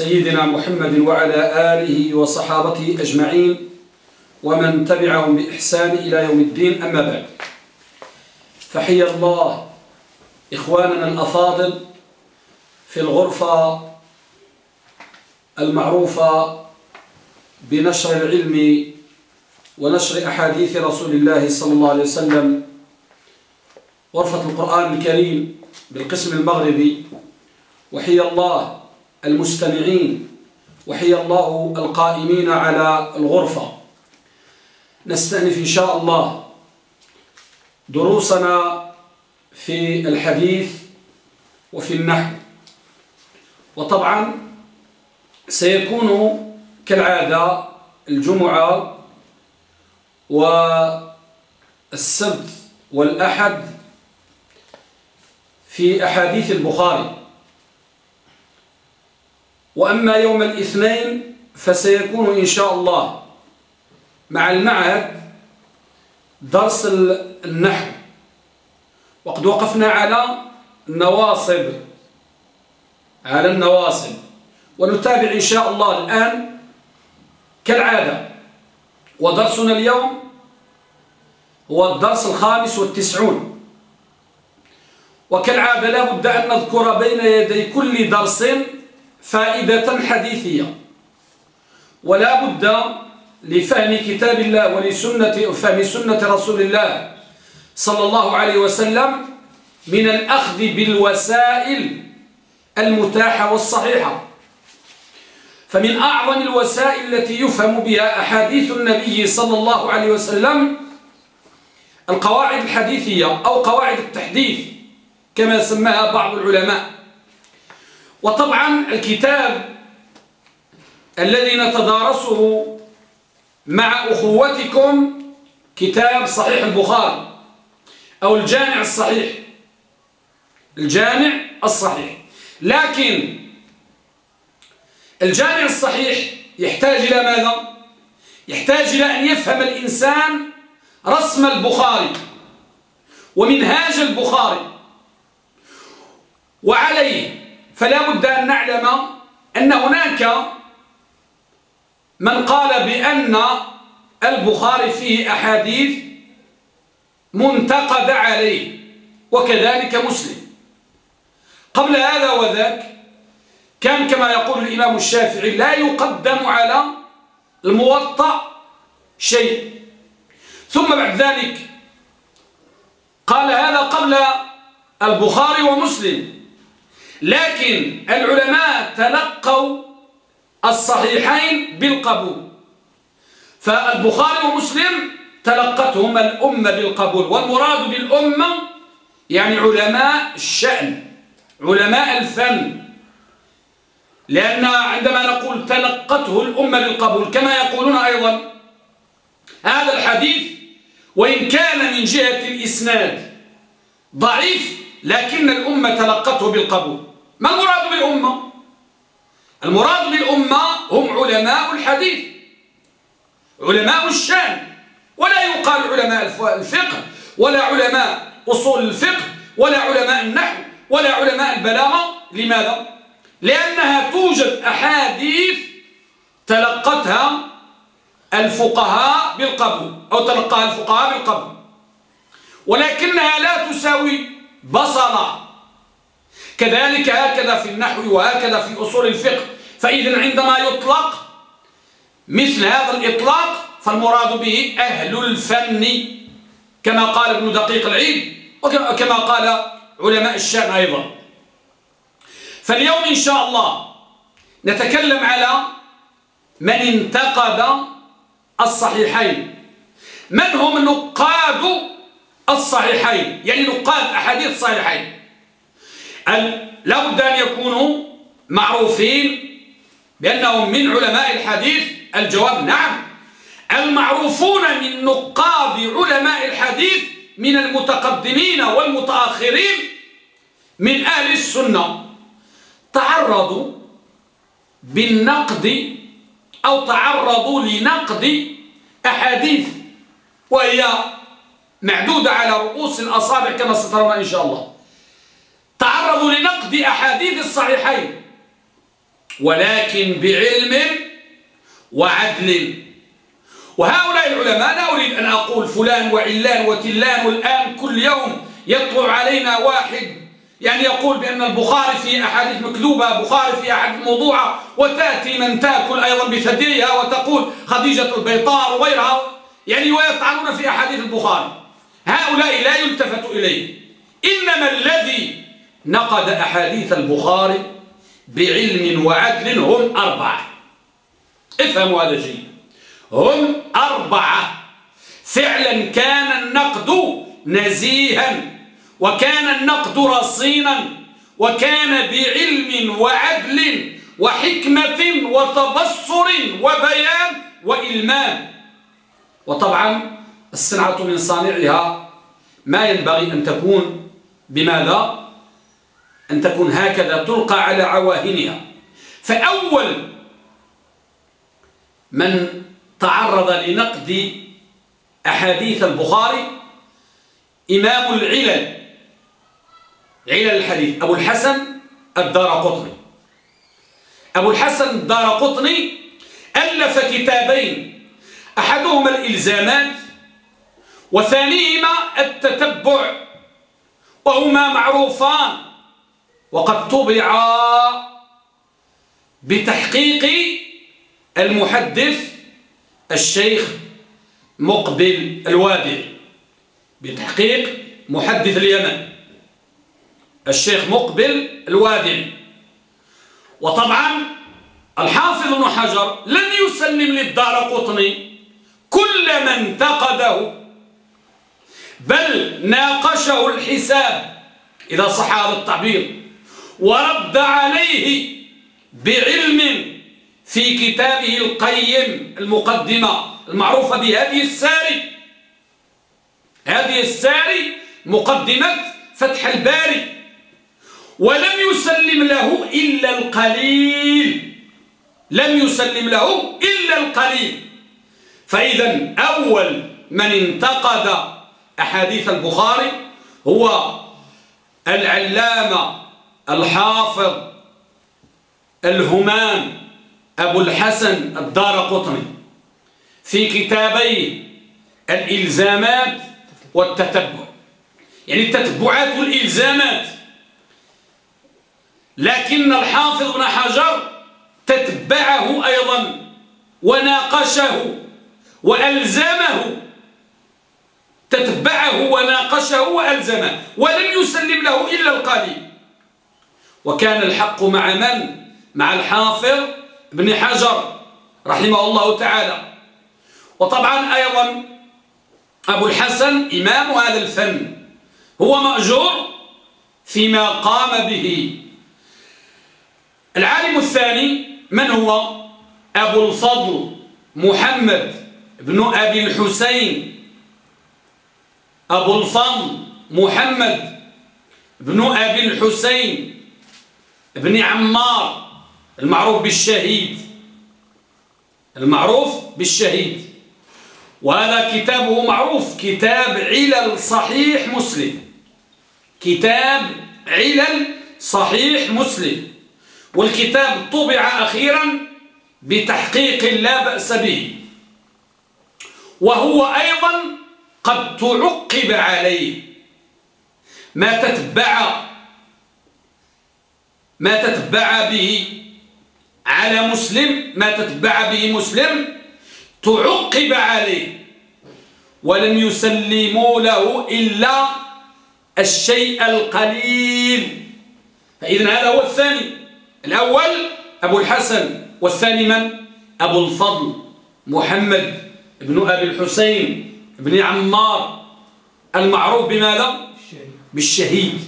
سيدنا محمد وعلى آله وصحابته أجمعين ومن تبعهم بإحسان إلى يوم الدين أما بعد. فحي الله إخواننا الأفاضل في الغرفة المعروفة بنشر العلم ونشر أحاديث رسول الله صلى الله عليه وسلم. غرفة القرآن الكريم بالقسم المغربي. وحي الله المستمعين وحي الله القائمين على الغرفة. نستأنف إن شاء الله دروسنا في الحديث وفي النحو. وطبعا سيكون كالعادة الجمعة والسبت والأحد في أحاديث البخاري. وأما يوم الاثنين فسيكون إن شاء الله. مع المعهد درس النحو. وقد وقفنا على النواصب. على النواصب. ونتابع إن شاء الله الآن كالعادة. ودرسنا اليوم هو الدرس الخامس والتسعون. وكالعادة لا بد أن نذكر بين يدي كل درس فائدة حديثية. ولا بد لفهم كتاب الله ولسنة فهم سنة رسول الله صلى الله عليه وسلم من الأخذ بالوسائل المتاحة والصحيحة. فمن أعظم الوسائل التي يفهم بها أحاديث النبي صلى الله عليه وسلم القواعد الحديثية أو قواعد التحديث كما سماها بعض العلماء. وطبعا الكتاب الذي نتدارسه مع أخوتكم كتاب صحيح البخاري أو الجامع الصحيح. الجامع الصحيح. لكن الجامع الصحيح يحتاج إلى ماذا؟ يحتاج إلى أن يفهم الإنسان رسم البخاري ومنهاج البخاري. وعليه فلا بد أن نعلم أن هناك من قال بأن البخاري فيه أحاديث منتقد عليه وكذلك مسلم. قبل هذا وذاك كان كما يقول الإمام الشافعي لا يقدم على الموطأ شيء. ثم بعد ذلك قال هذا قبل البخاري ومسلم. لكن العلماء تلقوا الصحيحين بالقبول. فالبخاري ومسلم تلقتهما الأمة بالقبول والمراد بالأمة يعني علماء الشأن علماء الفن. لأن عندما نقول تلقته الأمة بالقبول كما يقولون أيضا هذا الحديث وإن كان من جهة الإسناد ضعيف لكن الأمة تلقته بالقبول. ما المراد بالأمة؟ المراد بالأمة هم علماء الحديث علماء الشأن ولا يقال علماء الفقه ولا علماء أصول الفقه ولا علماء النحو ولا علماء البلاغة لماذا؟ لأنها توجد أحاديث تلقتها الفقهاء بالقبول أو تلقاها الفقهاء بالقبول ولكنها لا تساوي بصرة كذلك هكذا في النحو وهكذا في أصول الفقه. فإذا عندما يطلق مثل هذا الإطلاق فالمراد به أهل الفن كما قال ابن دقيق العيد وكما قال علماء الشام أيضا. فاليوم إن شاء الله نتكلم على من انتقد الصحيحين. من هم نقاد الصحيحين؟ يعني نقاد أحاديث الصحيحين. لا بد أن يكونوا معروفين بأنهم من علماء الحديث. الجواب نعم. المعروفون من نقاد علماء الحديث من المتقدمين والمتأخرين من أهل السنة تعرضوا بالنقد أو تعرضوا لنقد أحاديث وهي معدودة على رؤوس الأصابع كما سترون إن شاء الله. تعرضوا لنقد أحاديث الصحيحين. ولكن بعلم وعدل. وهؤلاء العلماء لا أريد أن أقول فلان وعلان وتلان والآن كل يوم يطلع علينا واحد يعني يقول بأن البخاري في أحاديث مكذوبة بخاري في أحاديث موضوعة وتأتي من تأكل أيضا بثديها وتقول خديجة البيطار وغيرها يعني ويطعنون في أحاديث البخاري. هؤلاء لا يلتفت إليه. إنما الذي نقد أحاديث البخاري بعلم وعدل هم أربعة. افهموا هذا الشيء هم أربعة. فعلا كان النقد نزيها وكان النقد رصينا وكان بعلم وعدل وحكمة وتبصر وبيان وإلمام وطبعا الصنعة من صانعها ما ينبغي أن تكون. بماذا؟ أن تكون هكذا تلقى على عواهنها. فأول من تعرض لنقد أحاديث البخاري إمام العلل علل الحديث أبو الحسن الدار قطني. أبو الحسن الدار قطني ألف كتابين أحدهما الإلزامات وثانيهما التتبع وهما معروفان. وقد طبعا بتحقيق المحدث الشيخ مقبل الوادعي بتحقيق محدث اليمن الشيخ مقبل الوادعي وطبعا الحافظ ابن حجر لن يسلم للدار قطني كل من انتقده بل ناقشه الحساب إذا صح هذا التعبير. ورد عليه بعلم في كتابه القيم المقدمة المعروفة بهذه الساري هذه الساري مقدمة فتح الباري. ولم يسلم له إلا القليل. لم يسلم له إلا القليل. فإذا أول من انتقد أحاديث البخاري هو العلامة الحافظ الهمام أبو الحسن الدار قطني. في كتابي الإلزامات والتتبع. يعني التتبعات والإلزامات. لكن الحافظ ابن حجر تتبعه أيضا وناقشه وألزمه تتبعه وناقشه وألزمه ولم يسلم له إلا القليل. وكان الحق مع من؟ مع الحافظ ابن حجر رحمه الله تعالى. وطبعا أيضا أبو الحسن إمام هذا الفن. هو مأجور فيما قام به. العالم الثاني من هو؟ أبو الفضل محمد بن أبي الحسين. أبو الفضل محمد بن أبي الحسين. بن عمار المعروف بالشهيد. المعروف بالشهيد. وهذا كتابه معروف كتاب علل صحيح مسلم. كتاب علل صحيح مسلم. والكتاب طبع أخيرا بتحقيق لا بأس به. وهو أيضا قد تعقب عليه. ما تتبع ما تتبع به على مسلم ما تتبع به مسلم تعقب عليه ولم يسلموا له إلا الشيء القليل فإذن هذا هو الثاني الأول أبو الحسن والثاني من؟ أبو الفضل محمد بن أبي الحسين بن عمار المعروف بماذا؟ بالشهيد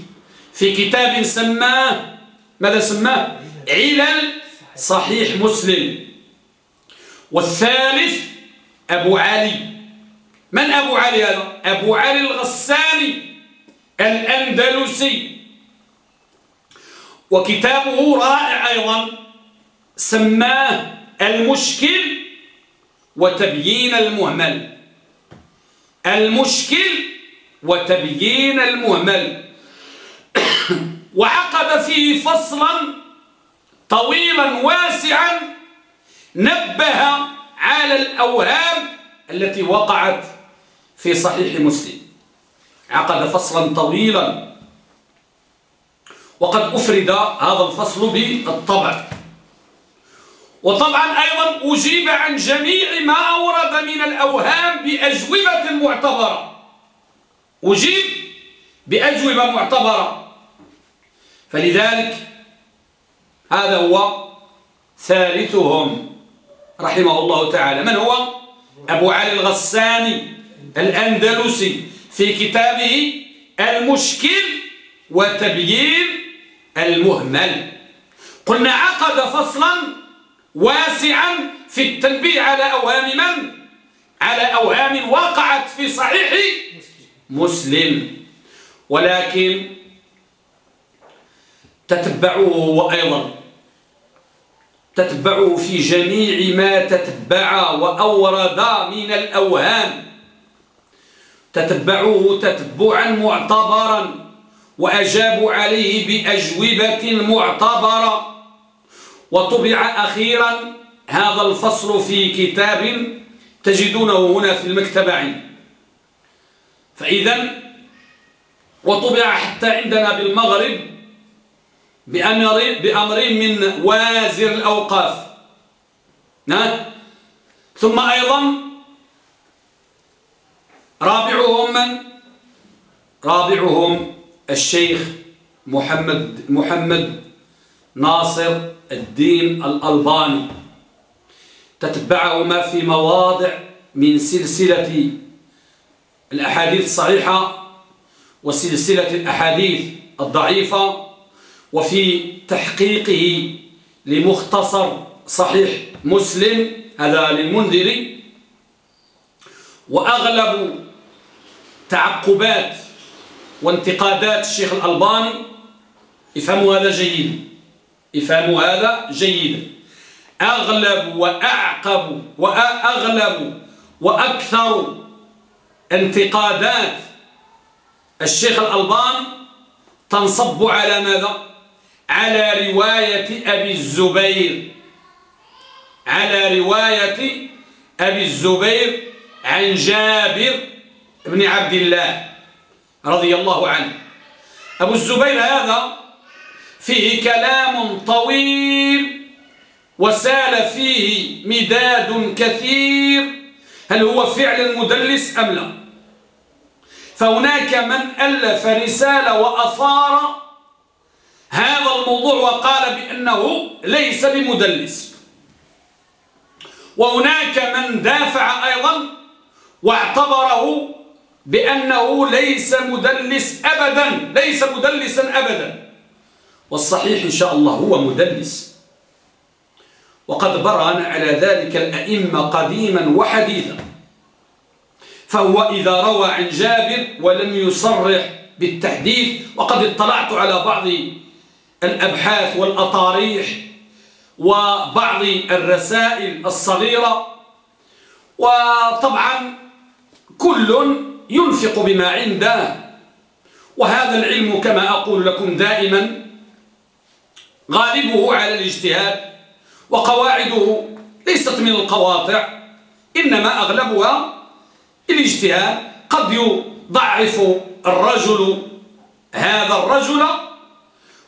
في كتاب سماه ماذا سماه؟ علل صحيح مسلم. والثالث أبو علي. من أبو علي هذا؟ أبو علي الغساني الأندلسي. وكتابه رائع أيضا سماه المشكل وتبيين المهمل. المشكل وتبيين المهمل. وعقد فيه فصلا طويلا واسعا نبه على الأوهام التي وقعت في صحيح مسلم. عقد فصلا طويلا. وقد أفرد هذا الفصل بالطبع. وطبعا أيضا أجيب عن جميع ما أورد من الأوهام بأجوبة معتبرة. أجيب بأجوبة معتبرة. فلذلك هذا هو ثالثهم رحمه الله تعالى. من هو؟ أبو علي الغساني الأندلسي في كتابه المشكل وتبيين المهمل. قلنا عقد فصلا واسعا في التنبيه على أوهام من؟ على أوهام وقعت في صحيح مسلم. ولكن تتبعوه هو أيضا تتبعه في جميع ما تتبع وأورد من الأوهام. تتبعوه تتبعا معتبرا وأجابوا عليه بأجوبة معتبرة. وطبع أخيرا هذا الفصل في كتاب تجدونه هنا في المكتبة فإذا وطبع حتى عندنا بالمغرب بأمر, بأمر من وازر الأوقاف. ثم أيضا رابعهم من؟ رابعهم الشيخ محمد محمد ناصر الدين الألباني. تتبعهما في مواضع من سلسلة الأحاديث الصحيحة وسلسلة الأحاديث الضعيفة. وفي تحقيقه لمختصر صحيح مسلم هذا للمنذري وأغلب تعقبات وانتقادات الشيخ الألباني افهموا هذا جيدا افهموا هذا جيدا أغلب وأعقب وأغلب وأكثر انتقادات الشيخ الألباني تنصب على ماذا؟ على رواية أبي الزبير. على رواية أبي الزبير عن جابر بن عبد الله رضي الله عنه. أبو الزبير هذا فيه كلام طويل وسال فيه مداد كثير هل هو فعل مدلس أم لا؟ فهناك من ألف رسالة وأثار هذا الموضوع وقال بأنه ليس بمدلس. وهناك من دافع أيضا واعتبره بأنه ليس مدلس أبدا ليس مدلسا أبدا. والصحيح إن شاء الله هو مدلس. وقد برهن على ذلك الأئمة قديما وحديثا. فهو إذا روى عن جابر ولم يصرح بالتحديث وقد اطلعت على بعض الأبحاث والأطاريح وبعض الرسائل الصغيرة. وطبعا كل ينفق بما عنده. وهذا العلم كما أقول لكم دائما غالبه على الاجتهاد وقواعده ليست من القواطع إنما أغلبها الاجتهاد قد يضعف الرجل هذا الرجل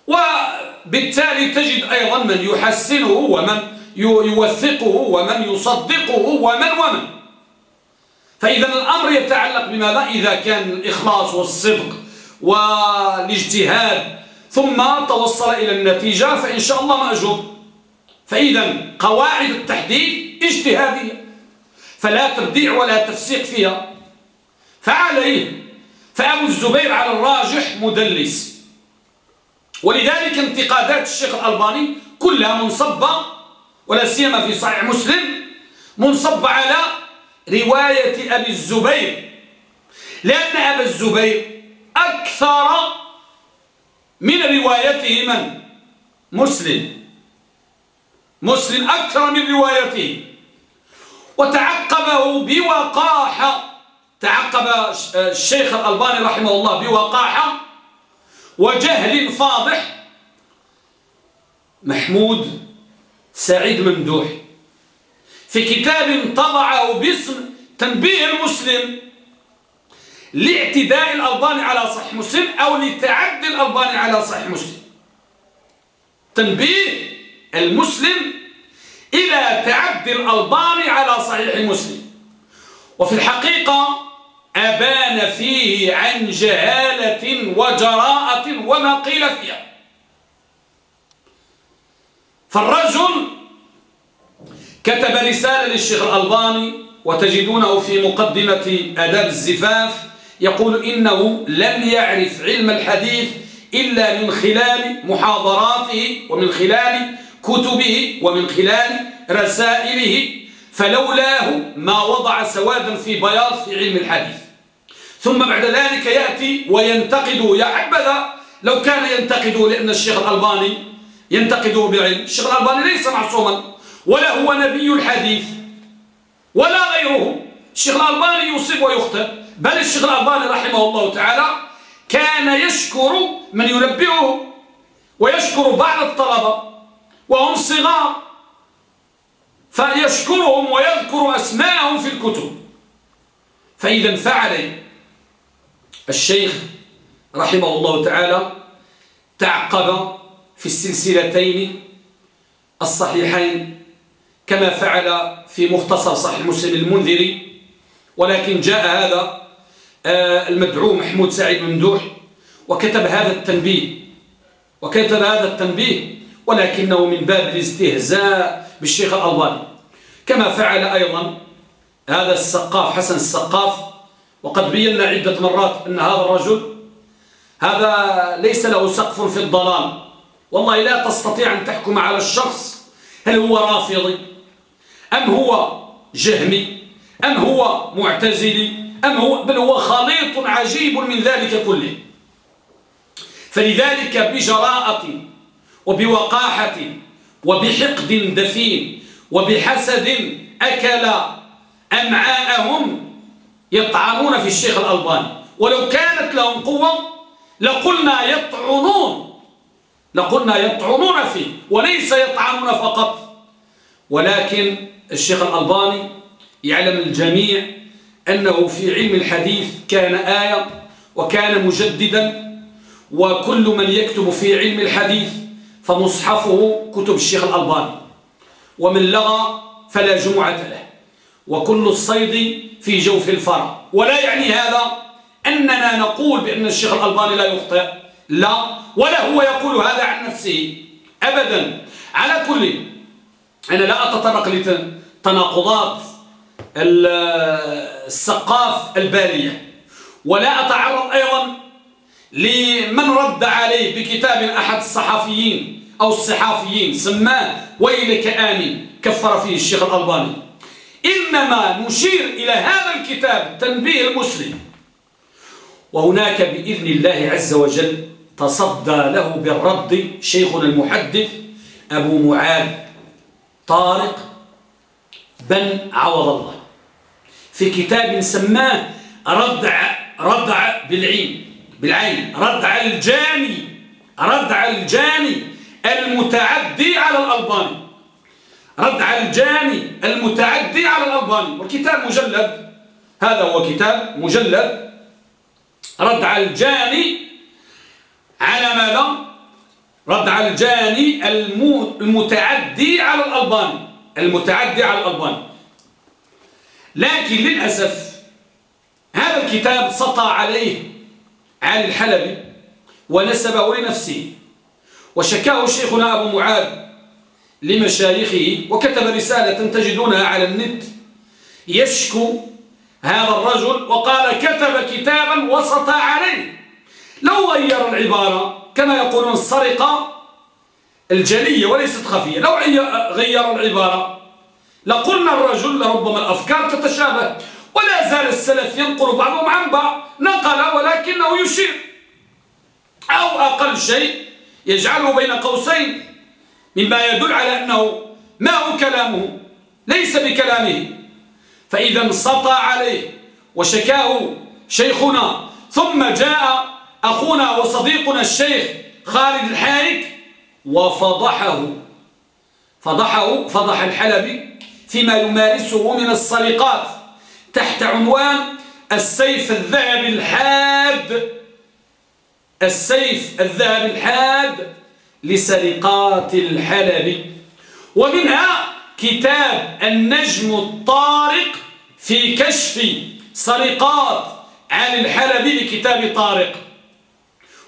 وبالتالي تجد أيضا من يحسنه ومن يوثقه ومن يصدقه ومن ومن. فإذا الأمر يتعلق بماذا؟ إذا كان الإخلاص والصدق والاجتهاد ثم توصل إلى النتيجة فإن شاء الله مأجور. فإذا قواعد التحديد اجتهادية فلا تبديع ولا تفسيق فيها. فعليه. فأبو الزبير على الراجح مدلس. ولذلك انتقادات الشيخ الألباني كلها منصبة ولا سيما في صحيح مسلم منصبة على رواية أبي الزبير. لأن أبا الزبير أكثر من روايته من؟ مسلم. مسلم أكثر من روايته. وتعقبه بوقاحة تعقب الشيخ الألباني رحمه الله بوقاحة وجهل فاضح محمود سعيد ممدوح. في كتاب طبعه باسم تنبيه المسلم لاعتداء الألباني على صحيح مسلم أو لتعدي الألباني على صحيح مسلم. تنبيه المسلم إلى تعدي الألباني على صحيح مسلم. وفي الحقيقة أبان فيه عن جهالة وجراءة وما قيل فيها. فالرجل كتب رسالة للشيخ الألباني وتجدونه في مقدمة أداب الزفاف يقول إنه لم يعرف علم الحديث إلا من خلال محاضراته ومن خلال كتبه ومن خلال رسائله فلولاه ما وضع سوادا في بياض في علم الحديث. ثم بعد ذلك يأتي وينتقد يا حبذا لو كان ينتقده لأن الشيخ الألباني ينتقده بعلم. الشيخ الألباني ليس معصوما ولا هو نبي الحديث ولا غيره. الشيخ الألباني يصيب ويخطئ. بل الشيخ الألباني رحمه الله تعالى كان يشكر من ينبئه ويشكر بعض الطلبة وهم صغار فيشكرهم ويذكر أسماءهم في الكتب. فإذا فعل الشيخ رحمه الله تعالى تعقب في السلسلتين الصحيحين كما فعل في مختصر صحيح مسلم المنذري ولكن جاء هذا آه، المدعو محمود سعيد ممدوح وكتب هذا التنبيه وكتب هذا التنبيه ولكنه من باب الاستهزاء بالشيخ الألباني. كما فعل أيضا هذا السقاف حسن السقاف وقد بينا عدة مرات أن هذا الرجل هذا ليس له سقف في الضلال والله لا تستطيع أن تحكم على الشخص هل هو رافضي أم هو جهمي أم هو معتزلي أم هو بل هو خليط عجيب من ذلك كله. فلذلك بجراءة وبوقاحة وبحقد دفين وبحسد أكل أمعاءهم يطعنون في الشيخ الألباني. ولو كانت لهم قوة لقلنا يطعنون. لقلنا يطعنون فيه. وليس يطعنون فقط. ولكن الشيخ الألباني يعلم الجميع أنه في علم الحديث كان آية وكان مجددا. وكل من يكتب في علم الحديث فمصحفه كتب الشيخ الألباني. ومن لغى فلا جمعة له. وكل الصيد في جوف الفرع. ولا يعني هذا أننا نقول بأن الشيخ الألباني لا يخطئ. لا ولا هو يقول هذا عن نفسه. أبدا. على كل أنا لا أتطرق لتناقضات السقاف البالية. ولا أتعرض أيضا لمن رد عليه بكتاب أحد الصحفيين أو الصحافيين. سماه ويلك آمين كفر فيه الشيخ الألباني. إنما نشير إلى هذا الكتاب تنبيه المسلم. وهناك بإذن الله عز وجل تصدى له بالرد شيخنا المحدث أبو معاذ طارق بن عوض الله. في كتاب سماه ردع ردع بالعين بالعين ردع الجاني ردع الجاني المتعدي على الألباني. ردع الجاني المتعدي على الألباني والكتاب مجلد. هذا هو كتاب مجلد. ردع الجاني على ماذا ردع الجاني المتعدي على الألباني المتعدي على الألباني. لكن للأسف هذا الكتاب سطى عليه علي الحلبي ونسبه لنفسه. وشكاه شيخنا أبو معاذ لمشايخه وكتب رسالة تجدونها على النت. يشكو هذا الرجل وقال كتب كتابا وسط عليه. لو غير العبارة كما يقولون السرقة الجلية وليست خفية. لو غير العبارة لقلنا الرجل ربما الأفكار تتشابه. ولا زال السلف ينقل بعضهم عن بعض. نقل ولكنه يشير. أو أقل شيء يجعله بين قوسين. مما يدل على أنه ما هو كلامه ليس بكلامه. فإذا انسطى عليه وشكاه شيخنا ثم جاء أخونا وصديقنا الشيخ خالد الحايك وفضحه. فضحه فضح الحلبي فيما يمارسه من السرقات تحت عنوان السيف الذهبي الحاد. السيف الذهبي الحاد. لسرقات الحلبي ومنها كتاب النجم الطارق في كشف سرقات علي الحلبي لكتاب طارق.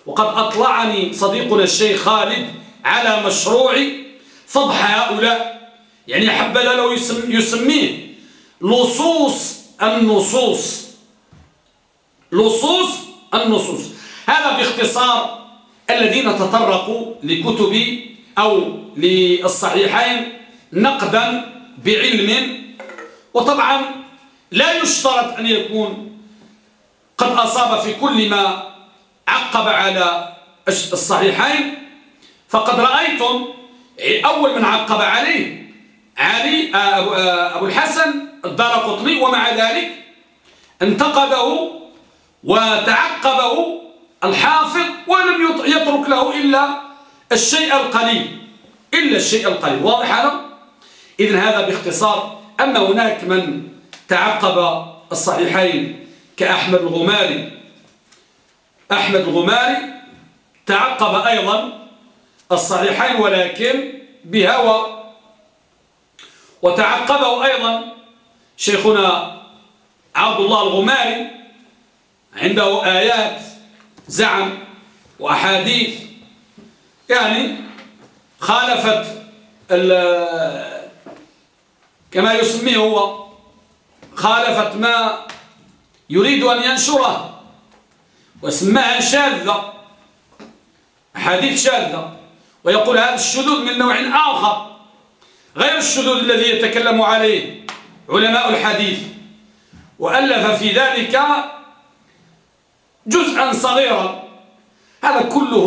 وقد أطلعني صديقنا الشيخ خالد على مشروع فضح هؤلاء. يعني حبذا لو يسميه لصوص النصوص. لصوص النصوص. هذا باختصار الذين تطرقوا لكتب أو للصحيحين نقدا بعلم. وطبعا لا يشترط أن يكون قد أصاب في كل ما عقب على الصحيحين. فقد رأيتم أول من عقب عليه علي أبو الحسن الدار قطني. ومع ذلك انتقده وتعقبه الحافظ ولم يترك له إلا الشيء القليل إلا الشيء القليل. واضح هذا؟ إذن هذا باختصار أما هناك من تعقب الصحيحين كأحمد الغماري. أحمد الغماري تعقب أيضا الصحيحين ولكن بهوى. وتعقبه أيضا شيخنا عبد الله الغماري عنده آيات زعم وأحاديث. يعني خالفت كما يسميه هو خالفت ما يريد أن ينشره وسماها شاذة أحاديث شاذة. ويقول هذا الشذوذ من نوع آخر غير الشذوذ الذي يتكلم عليه علماء الحديث. وألف في ذلك جزءا صغيرا. هذا كله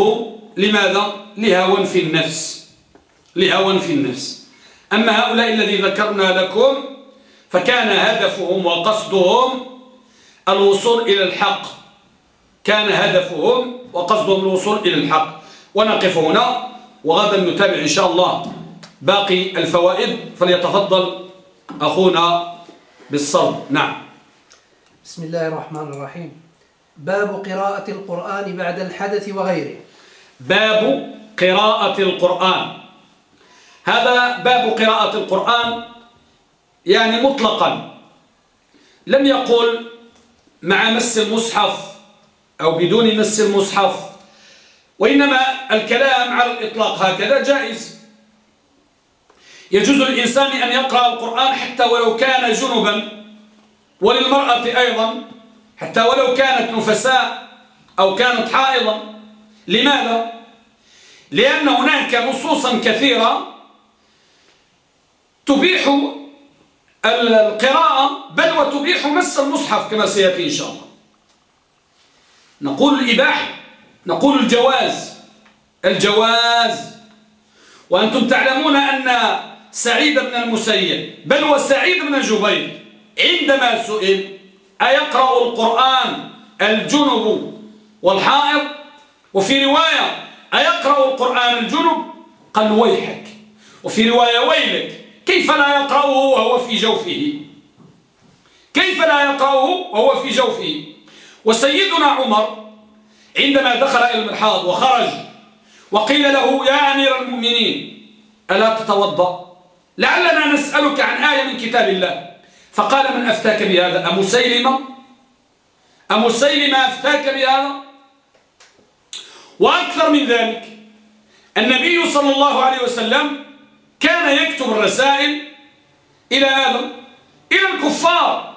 لماذا؟ لهوى في النفس. لهوى في النفس. أما هؤلاء الذي ذكرنا لكم فكان هدفهم وقصدهم الوصول إلى الحق. كان هدفهم وقصدهم الوصول إلى الحق. ونقف هنا وغدا نتابع إن شاء الله باقي الفوائد. فليتفضل أخونا بالصوت نعم. بسم الله الرحمن الرحيم. باب قراءة القرآن بعد الحدث وغيره. باب قراءة القرآن. هذا باب قراءة القرآن يعني مطلقا. لم يقل مع مس المصحف أو بدون مس المصحف وإنما الكلام على الإطلاق هكذا جائز. يجوز للإنسان أن يقرأ القرآن حتى ولو كان جنبا وللمرأة أيضا. حتى ولو كانت نفساء أو كانت حائضا. لماذا؟ لأن هناك نصوصا كثيرة تبيح القراءة بل وتبيح مس المصحف كما سيأتي إن شاء الله. نقول الإباحة نقول الجواز الجواز. وأنتم تعلمون أن سعيد بن المسيب بل وسعيد بن جبير عندما سئل أيقرأ القرآن الجنب والحائض وفي رواية أيقرأ القرآن الجنب؟ قال ويحك. وفي رواية ويلك. كيف لا يقرأه وهو في جوفه؟ كيف لا يقرأه وهو في جوفه؟ وسيدنا عمر عندما دخل إلى المرحاض وخرج وقيل له يا أمير المؤمنين ألا تتوضأ؟ لعلنا نسألك عن آية من كتاب الله. فقال من أفتاك بهذا؟ أم سيلمة. أم سيلمة أفتاك بهذا؟ وأكثر من ذلك النبي صلى الله عليه وسلم كان يكتب الرسائل إلى آدم إلى الكفار.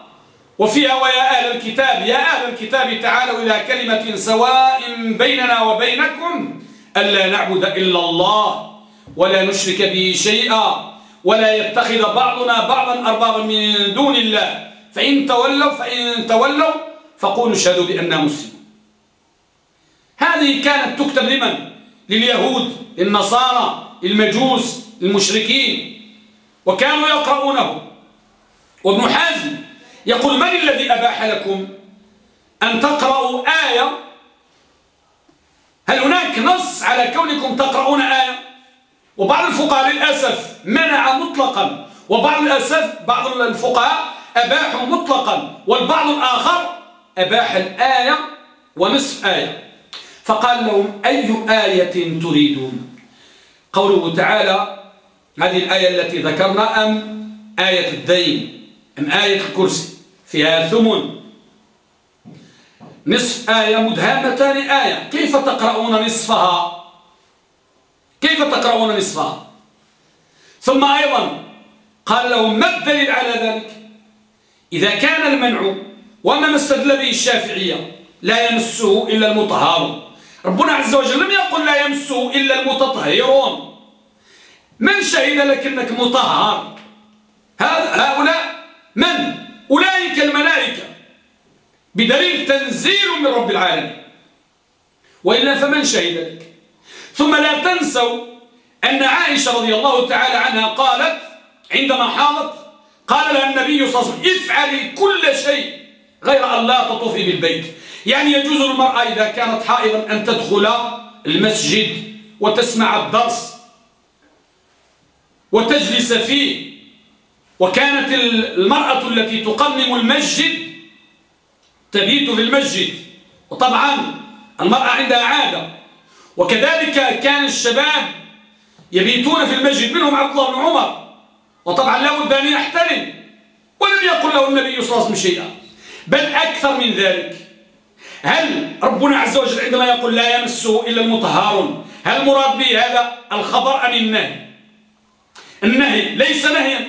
وفيها ويا أهل الكتاب يا أهل الكتاب تعالوا إلى كلمة سواء بيننا وبينكم ألا نعبد إلا الله ولا نشرك به شيئا. ولا يتخذ بعضنا بعضا أربابا من دون الله. فإن تولوا فإن تولوا فقولوا اشهدوا بأننا مسلمون. هذه كانت تكتب لمن؟ لليهود للنصارى المجوس المشركين وكانوا يقرؤونه. وابن حازم يقول من الذي أباح لكم أن تقرأوا آية؟ هل هناك نص على كونكم تقرؤون آية؟ وبعض الفقهاء للأسف منع مطلقا وبعض الأسف بعض الفقهاء أباحوا مطلقا والبعض الآخر أباح الآية ونصف آية. فقال لهم أي آية تريدون؟ قوله تعالى هذه الآية التي ذكرنا أم آية الدين؟ أم آية الكرسي؟ فيها ثمن. نصف آية مدهامتان آية. كيف تقرؤون نصفها؟ كيف تقرؤون نصفها ثم أيضا قال لهم ما الدليل على ذلك؟ إذا كان المنع وما ما استدل به الشافعية لا يمسه إلا المطهر ربنا عز وجل لم يقل لا يمسه إلا المتطهرون. من شهد لك أنك مطهر؟ هؤلاء من؟ أولئك الملائكة. بدليل تنزيل من رب العالمين. وإلا فمن شهد لك؟ ثم لا تنسوا أن عائشة رضي الله تعالى عنها قالت عندما حاضت قال لها النبي صلى الله عليه وسلم افعلي كل شيء غير أن لا تطوفي بالبيت. يعني يجوز للمرأة إذا كانت حائضا أن تدخل المسجد وتسمع الدرس وتجلس فيه وكانت المرأة التي تقمم المسجد تبيت في المسجد. وطبعا المرأة عندها عادة وكذلك كان الشباب يبيتون في المسجد منهم عبد الله بن عمر. وطبعا لا بد أن يحترم ولم يقل له النبي صلى الله عليه وسلم شيئا. بل أكثر من ذلك هل ربنا عز وجل عندما يقول لا يمسه إلا المطهرون هل المراد به هذا الخبر أم النهي؟ النهي ليس نهيا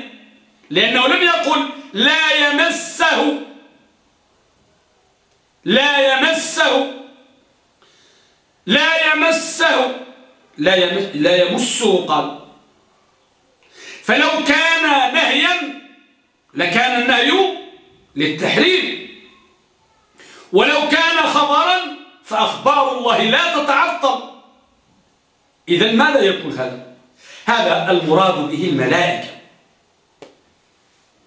لأنه لم يقل لا يمسه لا يمسه لا يمسه لا لا يمسه قال فلو كان نهيا لكان النهي للتحريم. ولو كان خبرا فأخبار الله لا تتعطل. إذا ماذا يكون هذا؟ هذا المراد به الملائكة.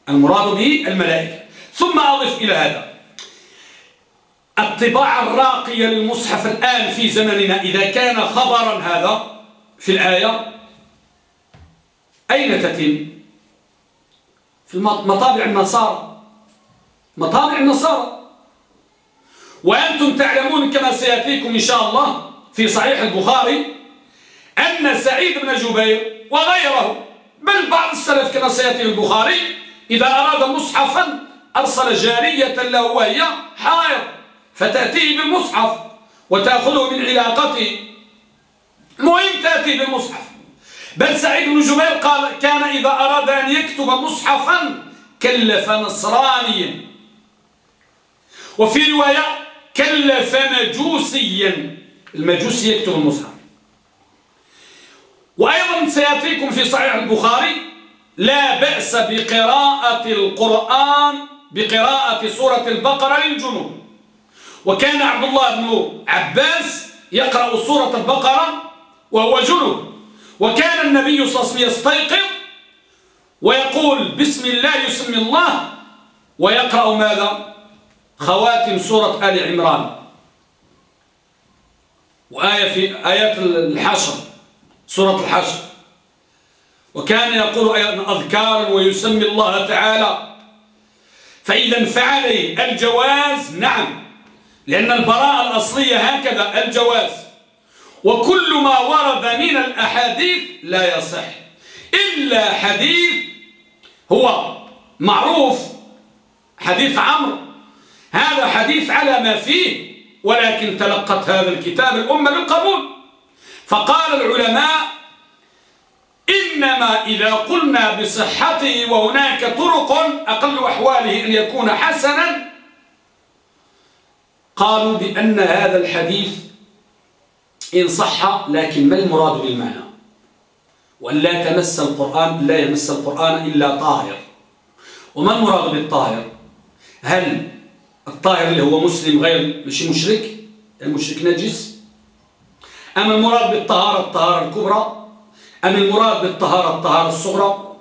المراد به الملائكة. ثم أضف إلى هذا. الطباعة الراقية للمصحف الآن في زمننا إذا كان خبرا هذا في الآية؟ أين تتم؟ في مطابع النصارى. مطابع النصارى. وأنتم تعلمون كما سيأتيكم إن شاء الله في صحيح البخاري أن سعيد بن جبير وغيره بل بعض السلف كما سيأتي البخاري إذا أراد مصحفا أرسل جارية له وهي حائر فتأتيه بالمصحف وتأخذه من علاقته مهم تأتي بالمصحف بل سعيد بن جبير قال كان إذا أراد أن يكتب مصحفا كلف نصرانيا. وفي رواية كلف مجوسيا. المجوسي يكتب المصحف. وأيضا سيأتيكم في صحيح البخاري لا بأس بقراءة القرآن بقراءة سورة البقرة للجنوب وكان عبد الله بن عباس يقرأ سورة البقرة وهو جنوب وكان النبي صلى الله عليه وسلم يستيقظ ويقول بسم الله يسمي الله ويقرأ ماذا؟ خواتم سورة آل عمران. وآية في آيات الحشر سورة الحشر. وكان يقول أيضا أذكارا ويسمي الله تعالى. فإذا فعل الجواز نعم. لأن البراءة الأصلية هكذا الجواز. وكل ما ورد من الأحاديث لا يصح. إلا حديث هو معروف حديث عمرو. هذا حديث على ما فيه ولكن تلقت هذا الكتاب الأمة بالقبول فقال العلماء إنما إذا قلنا بصحته وهناك طرق أقل أحواله أن يكون حسنا قالوا بأن هذا الحديث إن صح لكن ما المراد بالمعنى؟ وأن لا تمس القرآن لا يمس القرآن إلا طاهر. وما المراد بالطاهر؟ هل الطاهر اللي هو مسلم غير مش مشرك؟ المشرك نجس؟ أم المراد بالطهارة الطهارة الكبرى؟ أم المراد بالطهارة الطهارة الصغرى؟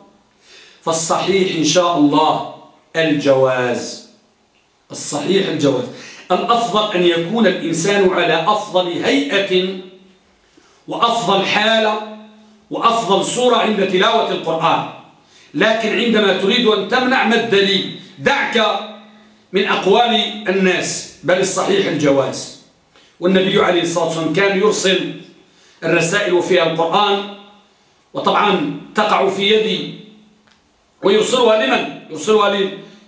فالصحيح إن شاء الله الجواز. الصحيح الجواز. الأفضل أن يكون الإنسان على أفضل هيئة وأفضل حالة وأفضل صورة عند تلاوة القرآن. لكن عندما تريد أن تمنع ما الدليل؟ دعك من أقوال الناس بل الصحيح الجواز. والنبي عليه الصلاة والسلام كان يرسل الرسائل فيها القرآن وطبعا تقع في يدي ويرسلها لمن؟ يرسلها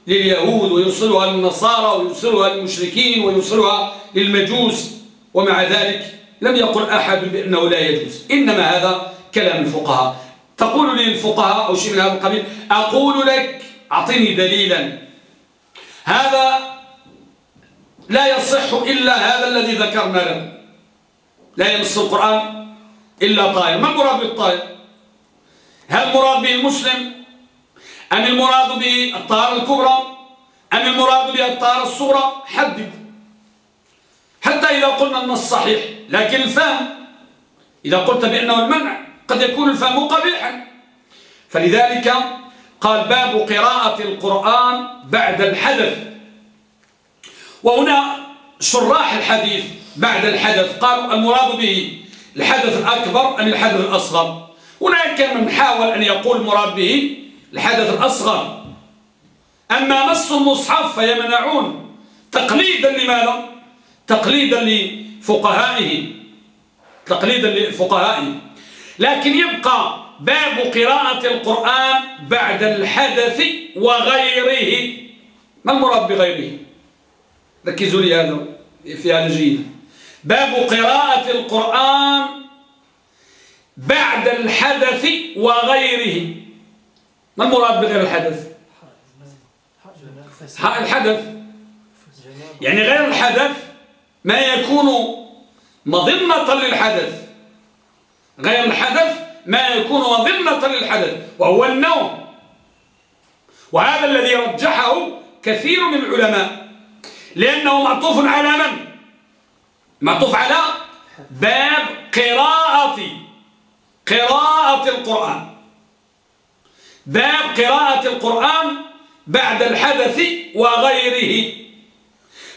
لليهود ويرسلها للنصارى ويرسلها للمشركين ويرسلها للمجوس ومع ذلك لم يقل أحد بأنه لا يجوز. إنما هذا كلام الفقهاء. تقول لي الفقهاء أو شيء من هذا القبيل أقول لك أعطني دليلا. هذا لا يصح إلا هذا الذي ذكرنا له. لا يمس القرآن إلا طائر ما المراد بالطائر هل المراد به المسلم؟ أم المراد به الطهارة الكبرى؟ أم المراد به الطهارة الصغرى؟ حدد. حتى إذا قلنا النص صحيح لكن الفهم إذا قلت بأنه المنع قد يكون الفهم قبيحا. فلذلك قال باب قراءة القرآن بعد الحدث. وهنا شراح الحديث بعد الحدث. قالوا المراد به الحدث الأكبر أم الحدث الأصغر؟ هناك من حاول أن يقول المراد به الحدث الأصغر. أما مس المصحف فيمنعون تقليدا لماذا؟ تقليدا لفقهائه. تقليدا لفقهائه. لكن يبقى باب قراءة القرآن بعد الحدث وغيره. ما المراد بغيره؟ ركزوا لي هذا في هذا جيد باب قراءة القرآن بعد الحدث وغيره. ما المراد بغير الحدث؟ الحدث. يعني غير الحدث ما يكون مظنة للحدث. غير الحدث ما يكون مظنة للحدث وهو النوم. وهذا الذي رجحه كثير من العلماء. لأنه معطوف على من؟ معطوف على باب قراءة قراءة القرآن. باب قراءة القرآن بعد الحدث وغيره.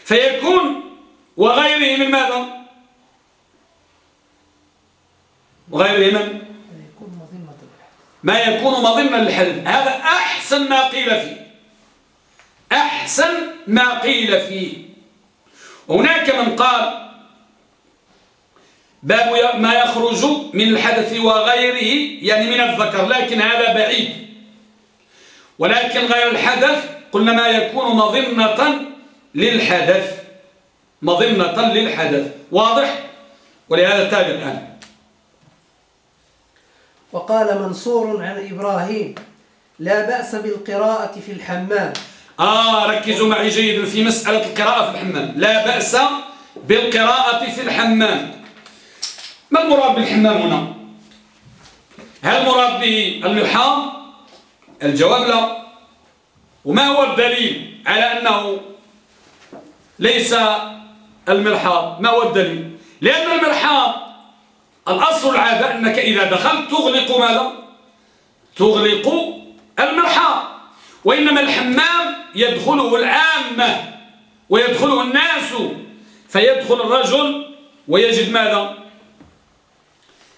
فيكون وغيره من ماذا؟ وغيره من؟ ما يكون مظنة للحدث. هذا أحسن ما قيل فيه. أحسن ما قيل فيه. هناك من قال باب ما يخرج من الحدث وغيره يعني من الذكر لكن هذا بعيد. ولكن غير الحدث قلنا ما يكون مظنة للحدث. مظنة للحدث. واضح؟ ولهذا تابع الآن. وقال منصور عن إبراهيم لا بأس بالقراءة في الحمام. آه ركزوا معي جيدا في مسألة القراءة في الحمام. لا بأس بالقراءة في الحمام. ما المراد بالحمام هنا؟ هل المراد بالمرحاض الجواب لا. وما هو الدليل على أنه ليس المرحاض؟ ما هو الدليل؟ لأن المرحاض الأصل العادة أنك إذا دخلت تغلق ماذا؟ تغلق المرحاض. وإنما الحمام يدخله العامة ويدخله الناس فيدخل الرجل ويجد ماذا؟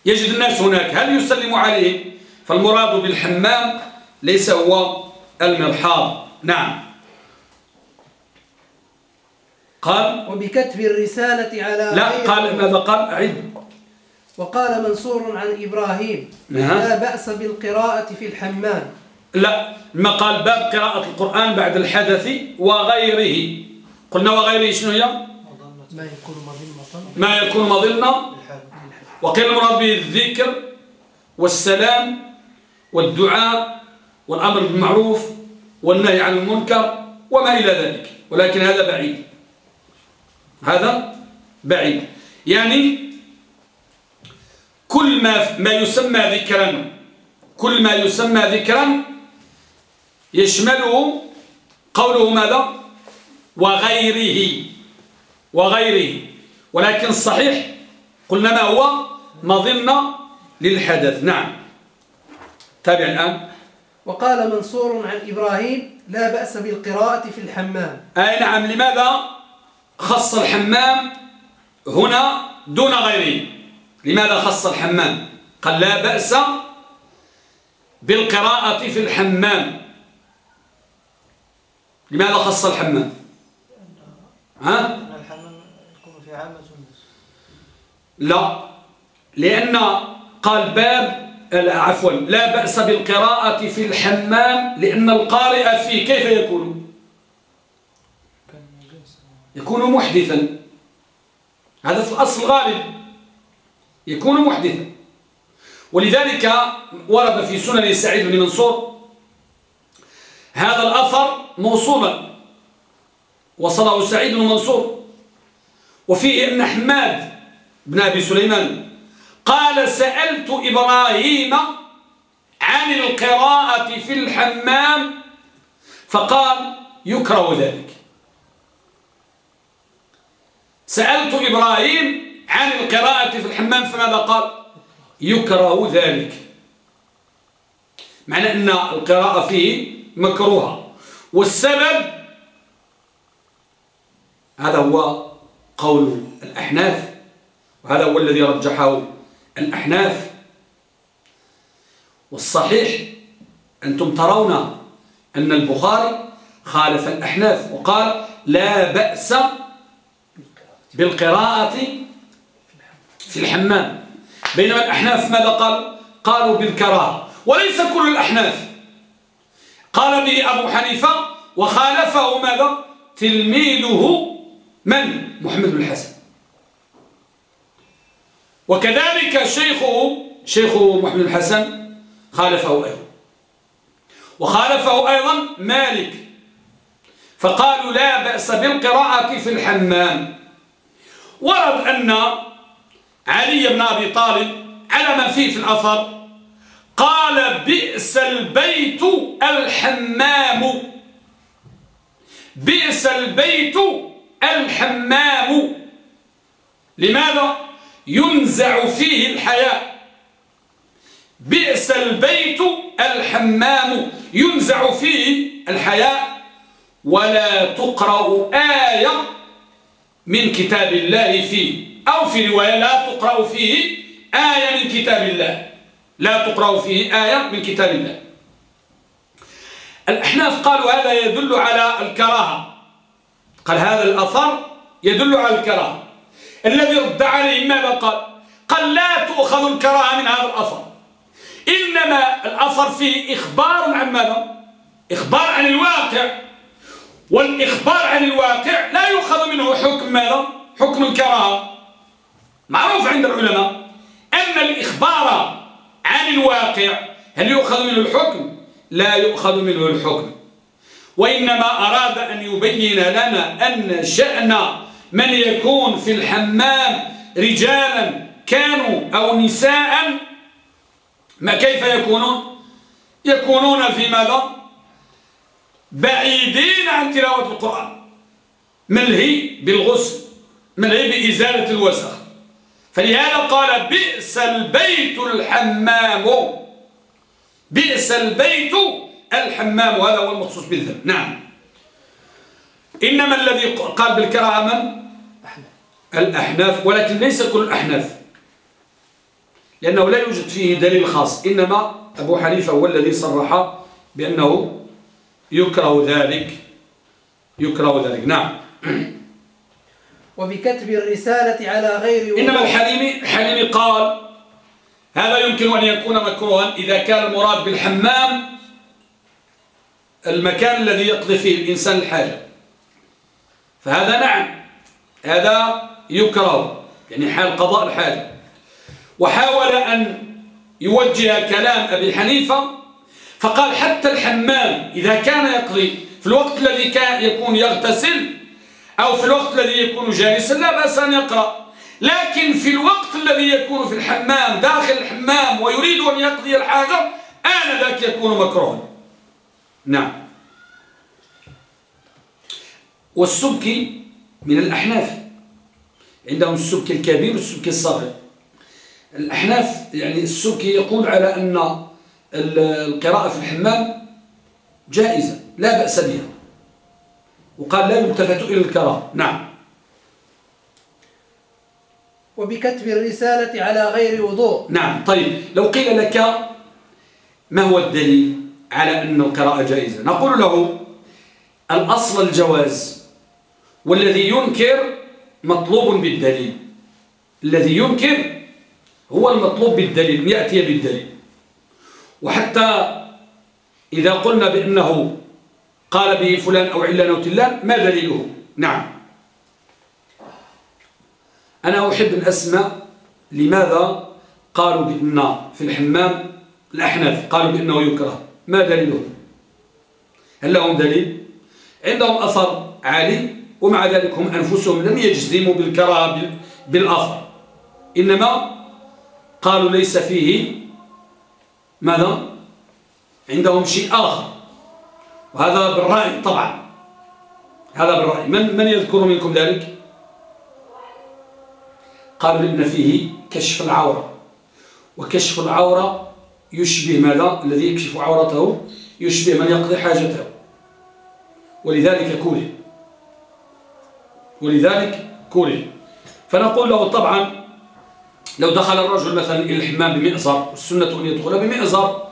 يجد الناس هناك. هل يسلم عليه؟ فالمراد بالحمام ليس هو المرحاض. نعم. قال وبكتب الرسالة على لا قال ماذا قال؟ أعد وقال منصور عن إبراهيم نعم. لا بأس بالقراءة في الحمام. لا ما قال باب قراءة القرآن بعد الحدث وغيره. قلنا وغيره شنو هي؟ ما يكون مظلمة. ما يكون مظلمة. وقيل المراد به الذكر والسلام والدعاء والأمر بالمعروف والنهي عن المنكر وما إلى ذلك. ولكن هذا بعيد. هذا بعيد. يعني كل ما ما يسمى ذكرا كل ما يسمى ذكرا يشمله قوله ماذا؟ وغيره. وغيره. ولكن الصحيح قلنا ما هو؟ مظنة للحدث. نعم. تابع الآن. وقال منصور عن إبراهيم لا بأس بالقراءة في الحمام. أي نعم لماذا؟ خص الحمام هنا دون غيره. لماذا خص الحمام؟ قال لا بأس بالقراءة في الحمام. لماذا خص الحمام؟ ها؟ الحمام يكون في عامة لا لأن قال باب عفوا. لا بأس بالقراءة في الحمام لأن القارئ فيه كيف يكون؟ يكون محدثا. هذا في الأصل غالب. يكون محدثا. ولذلك ورد في سنن سعيد بن منصور هذا الأثر موصولا. وصله سعيد بن منصور. وفيه أن حماد بن أبي سليمان. قال سألت إبراهيم عن القراءة في الحمام فقال يكره ذلك. سألت إبراهيم عن القراءة في الحمام فماذا قال؟ يكره ذلك. معنى أن القراءة فيه مكروهة. والسبب هذا هو قول الأحناف وهذا هو الذي رجحه الأحناف. والصحيح أنتم ترون أن البخاري خالف الأحناف وقال لا بأس بالقراءة في الحمام. بينما الأحناف ماذا قال؟ قالوا بالكراهة. وليس كل الأحناف. قال به أبو حنيفة وخالفه ماذا؟ تلميذه من؟ محمد بن الحسن. وكذلك شيخه شيخ محمد الحسن خالفه أيضا. وخالفه أيضا مالك. فقالوا لا بأس بالقراءة في الحمام. ورد أن علي بن أبي طالب على ما فيه في الأثر قال بئس البيت الحمام. بئس البيت الحمام. لماذا؟ ينزع فيه الحياء. بئس البيت الحمام. ينزع فيه الحياء. ولا تقرأ آية من كتاب الله فيه. أو في رواية لا تقرأ فيه آية من كتاب الله. لا تقرأ فيه آية من كتاب الله. الأحناف قالوا هذا يدل على الكراهة. قال هذا الأثر يدل على الكراهة. الذي رد عليه ماذا قال قال لا تؤخذ الكراهة من هذا الأثر. إنما الأثر فيه إخبار عن ماذا؟ إخبار عن الواقع. والإخبار عن الواقع لا يؤخذ منه حكم ماذا؟ حكم الكراهة. معروف عند العلماء أن الإخبار عن الواقع هل يؤخذ منه الحكم؟ لا يؤخذ منه الحكم. وإنما أراد أن يبين لنا أن شأن من يكون في الحمام رجالا كانوا أو نساء ما كيف يكونون؟ يكونون في ماذا؟ بعيدين عن تلاوة القرآن. ملهي بالغسل ملهي بإزالة الوسخ. فلهذا قال بئس البيت الحمام. بئس البيت الحمام. وهذا هو المخصوص بالذنب. نعم. إنما الذي قال بالكراهة من الأحناف ولكن ليس كل الأحناف. لأنه لا يوجد فيه دليل خاص إنما أبو حنيفة هو الذي صرح بأنه يكره ذلك. يكره ذلك. نعم. وبكتب الرسالة على غير إنما الحليمي الحليمي قال هذا يمكن أن يكون مكروها إذا كان المراد بالحمام المكان الذي يقضي فيه الإنسان الحاجة. فهذا نعم هذا يكره يعني حال قضاء الحاجة. وحاول أن يوجه كلام أبي حنيفة فقال حتى الحمام إذا كان يقضي في الوقت الذي كان يكون يغتسل أو في الوقت الذي يكون جالسا لا بأس أن يقرأ. لكن في الوقت الذي يكون في الحمام داخل الحمام ويريد أن يقضي الحاجة آنذاك يكون مكروها. نعم. والسبكي من الأحناف. عندهم السبك الكبير والسبك الصغير. الأحناف يعني السبكي يقول على أن القراءة في الحمام جائزة لا بأس بها. وقال لا يلتفت إلى الكراهة. نعم. وبكتب الرسالة على غير وضوء. نعم. طيب لو قيل لك ما هو الدليل على أن القراءة جائزة؟ نقول له الأصل الجواز والذي ينكر مطلوب بالدليل. الذي ينكر هو المطلوب بالدليل يأتي بالدليل. وحتى إذا قلنا بأنه قال به فلان أو علان أو تلان ما دليله؟ نعم. أنا أحب أن لماذا؟ قالوا بأن في الحمام الأحناف قالوا بأنه يكره ما دليله؟ هل لهم دليل؟ عندهم أثر عالي. ومع ذلك هم أنفسهم لم يجزموا بالكراهة بالأثر إنما قالوا ليس فيه ماذا؟ عندهم شيء آخر. وهذا بالرأي طبعا. هذا بالرأي. من, من يذكر منكم ذلك؟ قالوا إن فيه كشف العورة. وكشف العورة يشبه ماذا؟ الذي يكشف عورته يشبه من يقضي حاجته. ولذلك كوره ولذلك كوره فنقول له طبعا لو دخل الرجل مثلا إلى الحمام بمئزر والسنة أن يدخل بمئزر.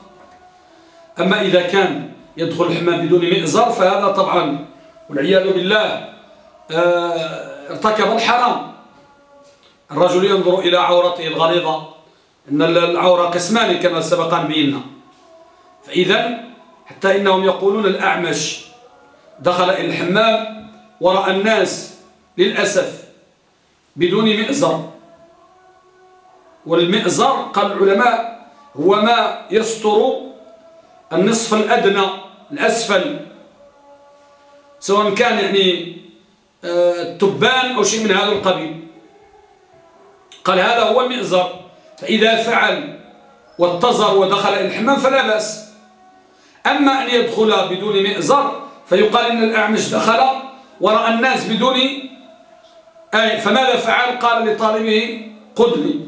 أما إذا كان يدخل الحمام بدون مئزر فهذا طبعا والعياذ بالله آه، ارتكب الحرام. الرجل ينظر إلى عورته الغليظة أن العورة قسمان كما سبق أن بينا فإذا حتى إنهم يقولون الأعمش دخل إلى الحمام ورأى الناس للأسف بدون مئزر. والمئزر قال العلماء هو ما يستر النصف الأدنى الأسفل. سواء كان يعني التبان آه، أو شيء من هذا القبيل. قال هذا هو المئزر. فإذا فعل واتزر ودخل الحمام فلا بأس. أما أن يدخل بدون مئزر فيقال إن الأعمش دخل ورأى الناس بدون أي فماذا فعل؟ قال لطالبه قدني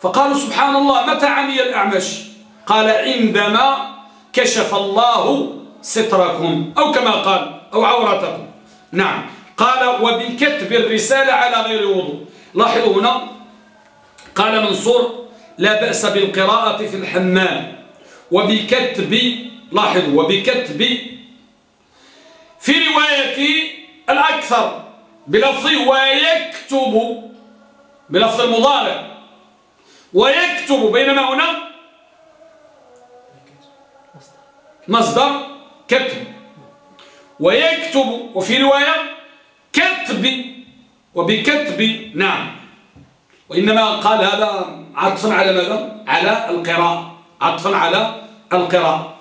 فقالوا سبحان الله متى عمي الأعمش؟ قال عندما كشف الله ستركم أو كما قال أو عورتكم. نعم. قال وبكتب الرسالة على غير وضوء. لاحظوا هنا قال منصور لا بأس بالقراءة في الحمام. وبكتب لاحظوا وبكتب في رواية الأكثر. بلفظ ويكتب. بلفظ المضارع. ويكتب بينما هنا مصدر كتب. ويكتب وفي رواية كتب وبكتب. نعم. وإنما قال هذا عطفا على ماذا؟ على القراءة. عطفا على القراءة.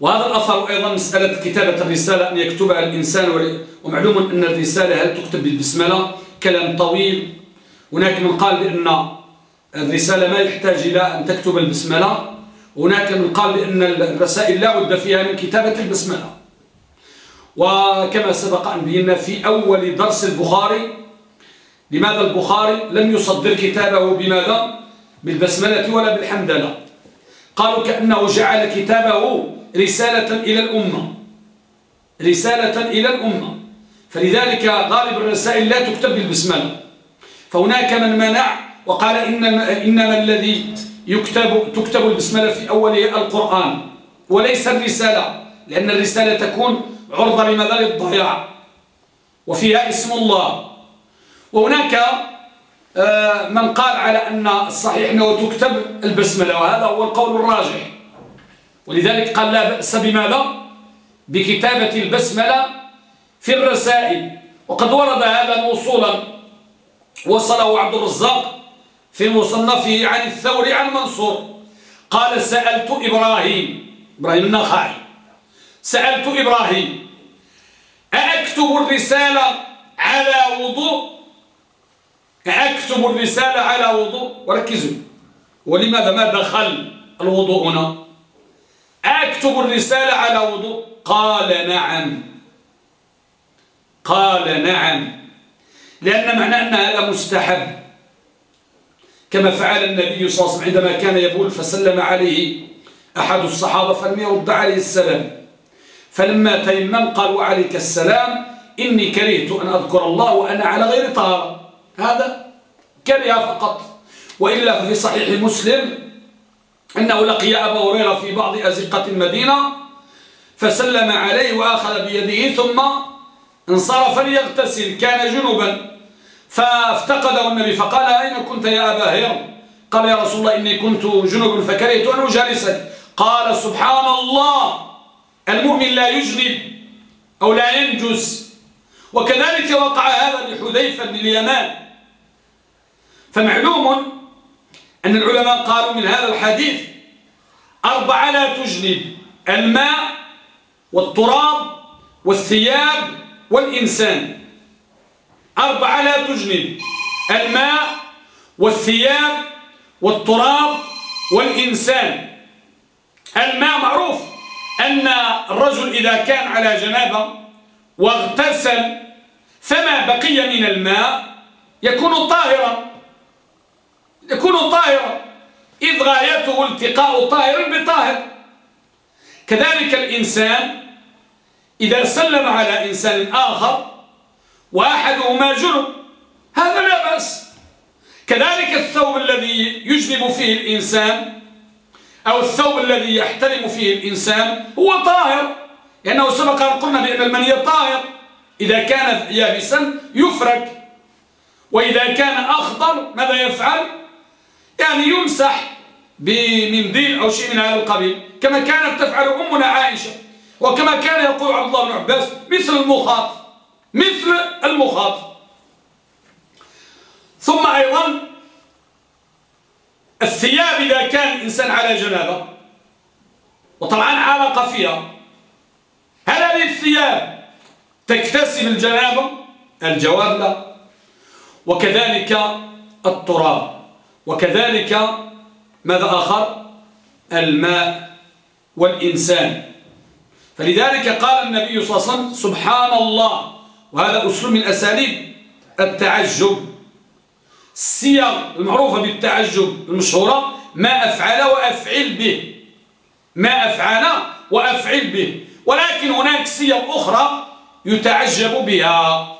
وهذا الأثر أيضا مسألة كتابة الرسالة أن يكتبها الإنسان ومعلوم أن الرسالة هل تكتب بالبسملة كلام طويل. هناك من قال بأن الرسالة ما يحتاج إلى أن تكتب البسملة هناك من قال بأن الرسائل لا بد فيها من كتابة البسملة وكما سبق أن بينا في أول درس البخاري لماذا البخاري لم يصدر كتابه بماذا؟ بالبسملة ولا بالحمدلة قالوا كأنه جعل كتابه رسالة إلى الأمة. رسالة إلى الأمة. فلذلك غالب الرسائل لا تكتب بالبسملة فهناك من منع وقال إن إنما الذي يكتب تكتب البسملة في أوله القرآن. وليس الرسالة لأن الرسالة تكون عرضة لماذا للضياع وفيها اسم الله. وهناك آه، من قال على أن الصحيح أنه تكتب البسملة وهذا هو القول الراجح. ولذلك قال لا بأس بماذا بكتابة البسملة في الرسائل. وقد ورد هذا موصولا. وصله عبد الرزاق في مصنفه عن الثوري عن منصور قال سألت إبراهيم. إبراهيم النخعي. سألت إبراهيم أأكتب الرسالة على وضوء؟ أكتب الرسالة على وضوء؟ وركزوا. ولماذا؟ ما دخل الوضوء هنا؟ أكتب الرسالة على وضوء. قال نعم. قال نعم. لأن معنى أن هذا مستحب. كما فعل النبي صلى الله عليه وسلم عندما كان يقول فسلم عليه أحد الصحابة فلم يرد عليه السلام. فلما تيمم قال وعليك السلام إني كرهت أن أذكر الله وأنا على غير طهارة. هذا كره فقط. وإلا في صحيح مسلم أنه لقي أبا هريرة في بعض أزقة المدينة فسلم عليه وأخذ بيده ثم انصرف ليغتسل كان جنوبا فافتقده النبي فقال أين كنت يا أبا هريرة؟ قال يا رسول الله إني كنت جنوب فكرهت أن أجالسك. قال سبحان الله المؤمن لا يجنب أو لا ينجس. وكذلك وقع هذا لحذيفة بن اليمان. فمعلوم أن العلماء قالوا من هذا الحديث أربعة لا تجنب الماء والتراب والثياب والإنسان. أربعة لا تجنب الماء والثياب والتراب والإنسان. الماء معروف أن الرجل إذا كان على جنابة واغتسل فما بقي من الماء يكون طاهرا. يكون طاهرا إذ غايته التقاء طاهر بطاهر. كذلك الإنسان إذا سلم على إنسان آخر وأحدهما جنب هذا لا بأس. كذلك الثوب الذي يجنب فيه الإنسان أو الثوب الذي يحترم فيه الإنسان هو طاهر. لأنه سبق أن قلنا بأن المني طاهر. إذا كان يابسا يفرك. وإذا كان أخضر ماذا يفعل؟ يعني يمسح بمنديل أو شيء من هذا القبيل. كما كانت تفعل أمنا عائشة. وكما كان يقول عبد الله بن عباس مثل المخاط مثل المخاط. ثم أيضا الثياب إذا كان الإنسان على جنابة وطبعا علق فيها هل هذه الثياب تكتسب الجنابة؟ الجواب لا. وكذلك التراب. وكذلك ماذا آخر؟ الماء والإنسان. فلذلك قال النبي صلى الله عليه وسلم سبحان الله وهذا أسلوب من أساليب التعجب. السياق المعروفة بالتعجب المشهورة ما أفعل وأفعل به. ما أفعل وأفعل به. ولكن هناك سياق أخرى يتعجب بها.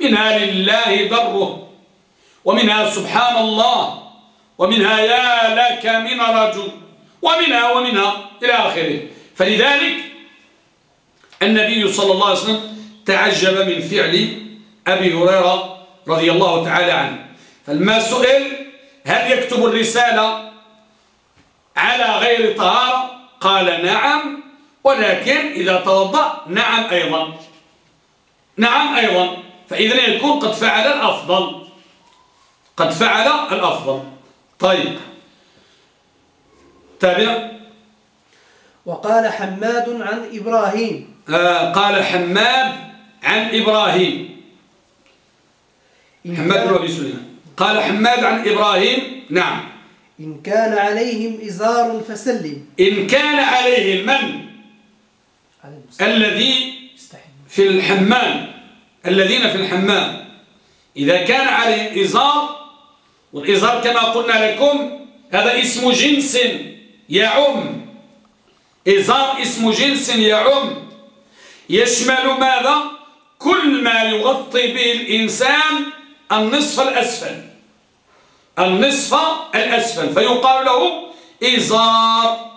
منها لله بره. ومنها سبحان الله ومنها يا لك من رجل ومنها ومنها إلى آخره. فلذلك النبي صلى الله عليه وسلم تعجب من فعل أبي هريرة رضي الله تعالى عنه. فلما سئل هل يكتب الرسالة على غير طهارة؟ قال نعم ولكن إذا توضأ نعم أيضا. نعم أيضا. فإذا يكون قد فعل الأفضل. قد فعل الأفضل. طيب. تابع. وقال حماد عن إبراهيم. آه قال حماد عن إبراهيم. حماد بن أبي سليمان. قال حماد عن إبراهيم. نعم. إن كان عليهم إزار فسلم. إن كان عليه من؟ الذي في الحمام. الذين في الحمام. إذا كان عليه إزار والإزار كما قلنا لكم هذا اسم جنس يعم. إزار اسم جنس يعم. يشمل ماذا؟ كل ما يغطي به الإنسان النصف الأسفل. النصف الأسفل. فيقال له إزار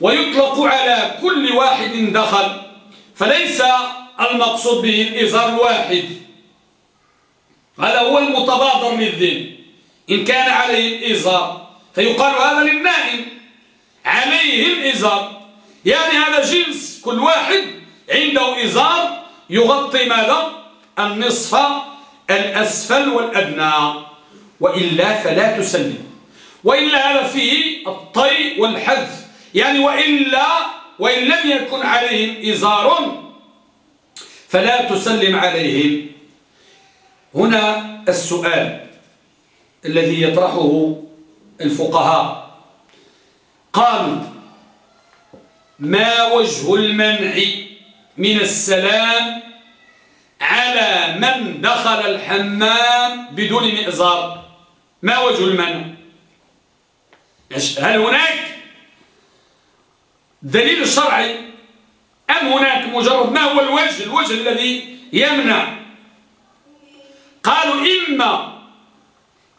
ويطلق على كل واحد دخل. فليس المقصود به الإزار الواحد. هذا هو المتبادر للذهن. إن كان عليه الإزار فيقال هذا للنائم. عليه الإزار. يعني هذا جنس كل واحد عنده إزار يغطي ماذا؟ النصف الأسفل والأدنى. وإلا فلا تسلم. وإلا هذا فيه الطي والحذف. يعني وإلا وإن لم يكن عليهم إزار فلا تسلم عليهم. هنا السؤال. الذي يطرحه الفقهاء. قالوا ما وجه المنع من السلام على من دخل الحمام بدون مئزار؟ ما وجه المنع؟ هل هناك دليل شرعي؟ أم هناك مجرد ما هو الوجه الوجه الذي يمنع؟ قالوا إما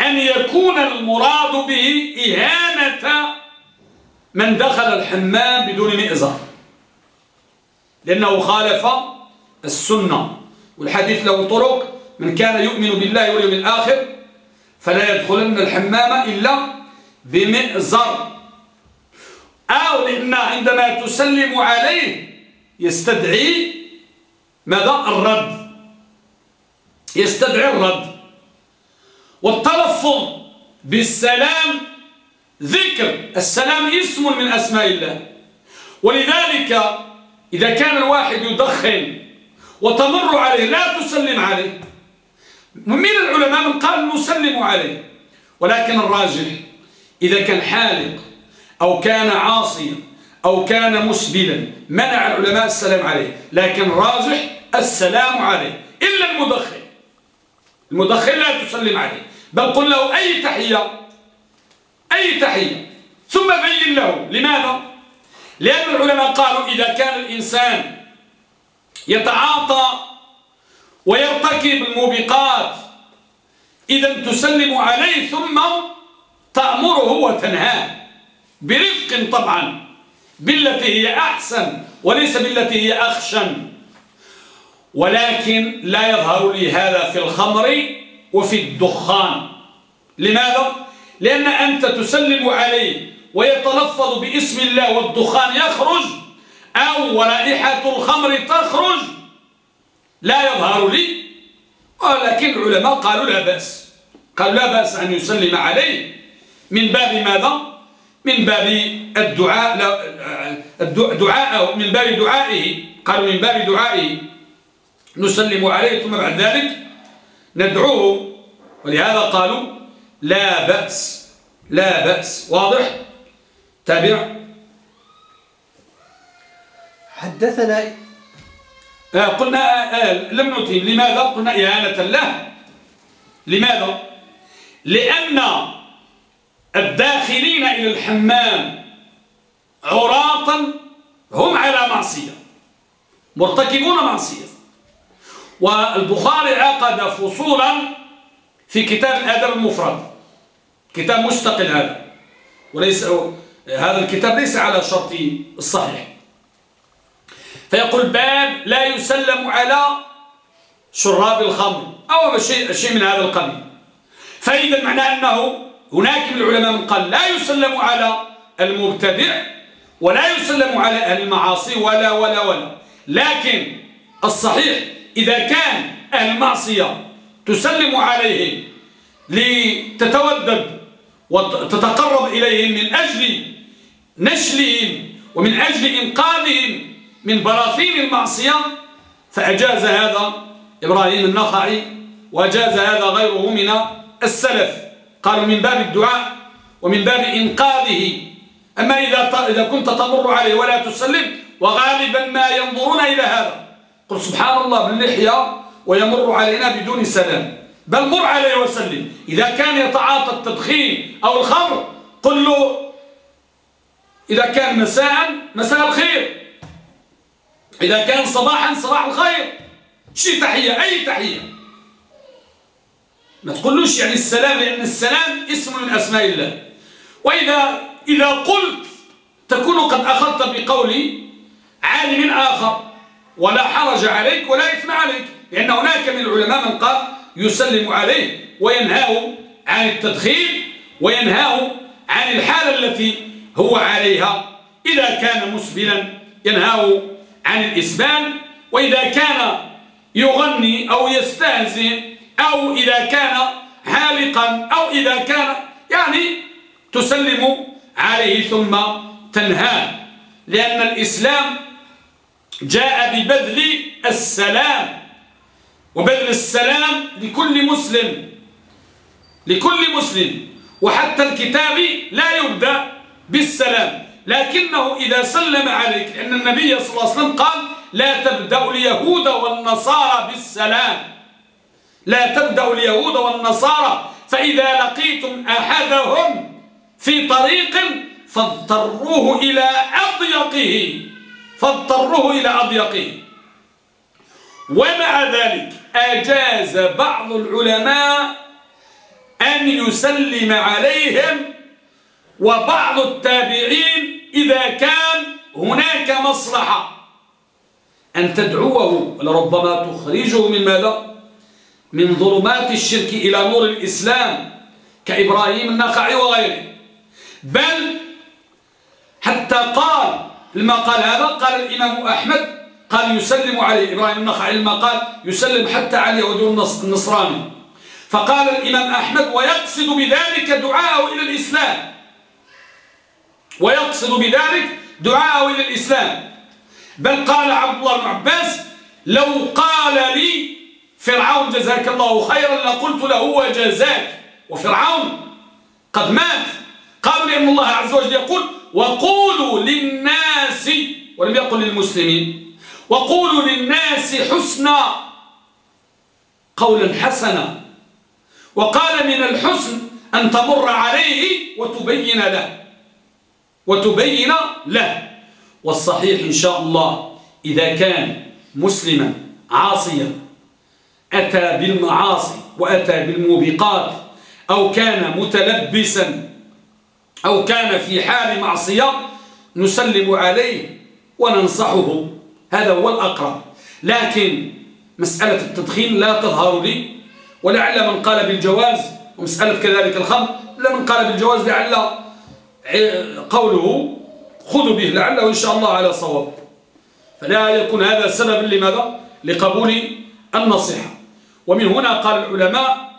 أن يكون المراد به إهانة من دخل الحمام بدون مئزر لأنه خالف السنة. والحديث له طرق. من كان يؤمن بالله واليوم الآخر فلا يدخلن الحمام إلا بمئزر. أو لأن عندما تسلم عليه يستدعي ماذا؟ الرد. يستدعي الرد. والتلفظ بالسلام ذكر. السلام اسم من أسماء الله. ولذلك إذا كان الواحد يدخن وتمر عليه لا تسلم عليه. من العلماء من قال نسلم عليه. ولكن الراجح إذا كان حالق أو كان عاصيا أو كان مسبلا منع العلماء السلام عليه. لكن الراجح السلام عليه. إلا المدخن. المدخن لا تسلم عليه. بل قل له أي تحية؟ أي تحية؟ ثم بين له. لماذا؟ لأن العلماء قالوا إذا كان الإنسان يتعاطى ويرتكب الموبقات إذا تسلم عليه ثم تأمره وتنهاه. برفق طبعا. بالتي هي أحسن وليس بالتي هي أخشن. ولكن لا يظهر لي هذا في الخمر وفي الدخان. لماذا؟ لأن أنت تسلم عليه ويتلفظ باسم الله والدخان يخرج أو ورائحة الخمر تخرج. لا يظهر لي. ولكن العلماء قالوا لا بأس. قالوا لا بأس أن يسلم عليه. من باب ماذا؟ من باب الدعاء دعاءه من باب دعائه. قالوا من باب دعائه. نسلم عليه ثم بعد ذلك ندعوه. ولهذا قالوا لا بأس لا بأس. واضح؟ تابع. حدثنا آه قلنا آه لم نتهم لماذا؟ قلنا إهانة له. لماذا؟ لأن الداخلين إلى الحمام عراة هم على معصية مرتكبون معصية. والبخاري عقد فصولا في كتاب الأدب المفرد. كتاب مستقل هذا. وليس هذا الكتاب ليس على شرط الصحيح. فيقول باب لا يسلم على شراب الخمر أو شيء, شيء من هذا القبيل. فإذا معنى أنه هناك من العلماء من قال لا يسلم على المبتدع ولا يسلم على أهل المعاصي ولا ولا ولا. لكن الصحيح إذا كان أهل المعصية تسلم عليهم لتتودد وتتقرب إليهم من أجل نشلهم ومن أجل إنقاذهم من براثين المعصية فأجاز هذا إبراهيم النخعي وأجاز هذا غيره من السلف. قالوا من باب الدعاء ومن باب إنقاذه. أما إذا إذا كنت تمر عليه ولا تسلم وغالبا ما ينظرون إلى هذا. قل سبحان الله باللحية ويمر علينا بدون سلام. بل مر عليه وسلم. إذا كان يتعاطى التدخين أو الخمر قل له إذا كان مساء مساء الخير. إذا كان صباحا صباح الخير. شي تحية أي تحية. ما تقولوش يعني السلام لأن السلام اسم من أسماء الله. وإذا إذا قلت تكون قد أخذت بقول عالم آخر. ولا حرج عليك ولا إثم عليك لأن هناك من العلماء من قال يسلم عليه وينهاه عن التدخين وينهاه عن الحالة التي هو عليها. إذا كان مسبلا ينهاه عن الإسبان وإذا كان يغني أو يستهزئ أو إذا كان حالقا أو إذا كان يعني تسلم عليه ثم تنهاه. لأن الإسلام جاء ببذل السلام. وبذل السلام لكل مسلم. لكل مسلم. وحتى الكتاب لا يبدأ بالسلام. لكنه إذا سلم عليك لأن النبي صلى الله عليه وسلم قال لا تبدأ اليهود والنصارى بالسلام. لا تبدأ اليهود والنصارى. فإذا لقيتم أحدهم في طريق فاضطروه إلى أضيقه. فاضطروه إلى أضيقه ومع ذلك أجاز بعض العلماء أن يسلم عليهم وبعض التابعين إذا كان هناك مصلحة. أن تدعوه لربما تخرجه من ماذا؟ من ظلمات الشرك إلى نور الإسلام كإبراهيم النخعي وغيره. بل حتى قال لما قال هذا قال الإمام أحمد قال يسلم عليه إبراهيم النخعي لما قال يسلم حتى على اليهود النصراني. فقال الإمام أحمد ويقصد بذلك دعاءه إلى الإسلام. ويقصد بذلك دعاءه إلى الإسلام. بل قال عبد الله بن عباس لو قال لي فرعون جزاك الله خيرا لقلت له وجزاك وفرعون قد مات. قالوا لأن الله عز وجل يقول وقولوا للناس ولم يقل للمسلمين وقولوا للناس حسنا قولا حسنا وقال من الحسن أن تمر عليه وتبين له وتبين له. والصحيح إن شاء الله إذا كان مسلما عاصيا أتى بالمعاصي وأتى بالموبقات أو كان متلبسا أو كان في حال معصية نسلم عليه وننصحه. هذا هو الأقرب. لكن مسألة التدخين لا تظهر لي ولعل من قال بالجواز ومسألة كذلك الخمر لا من قال بالجواز لعل قوله خذوا به لعله إن شاء الله على صواب. فلا يكون هذا سببا لماذا؟ لقبول النصيحة. ومن هنا قال العلماء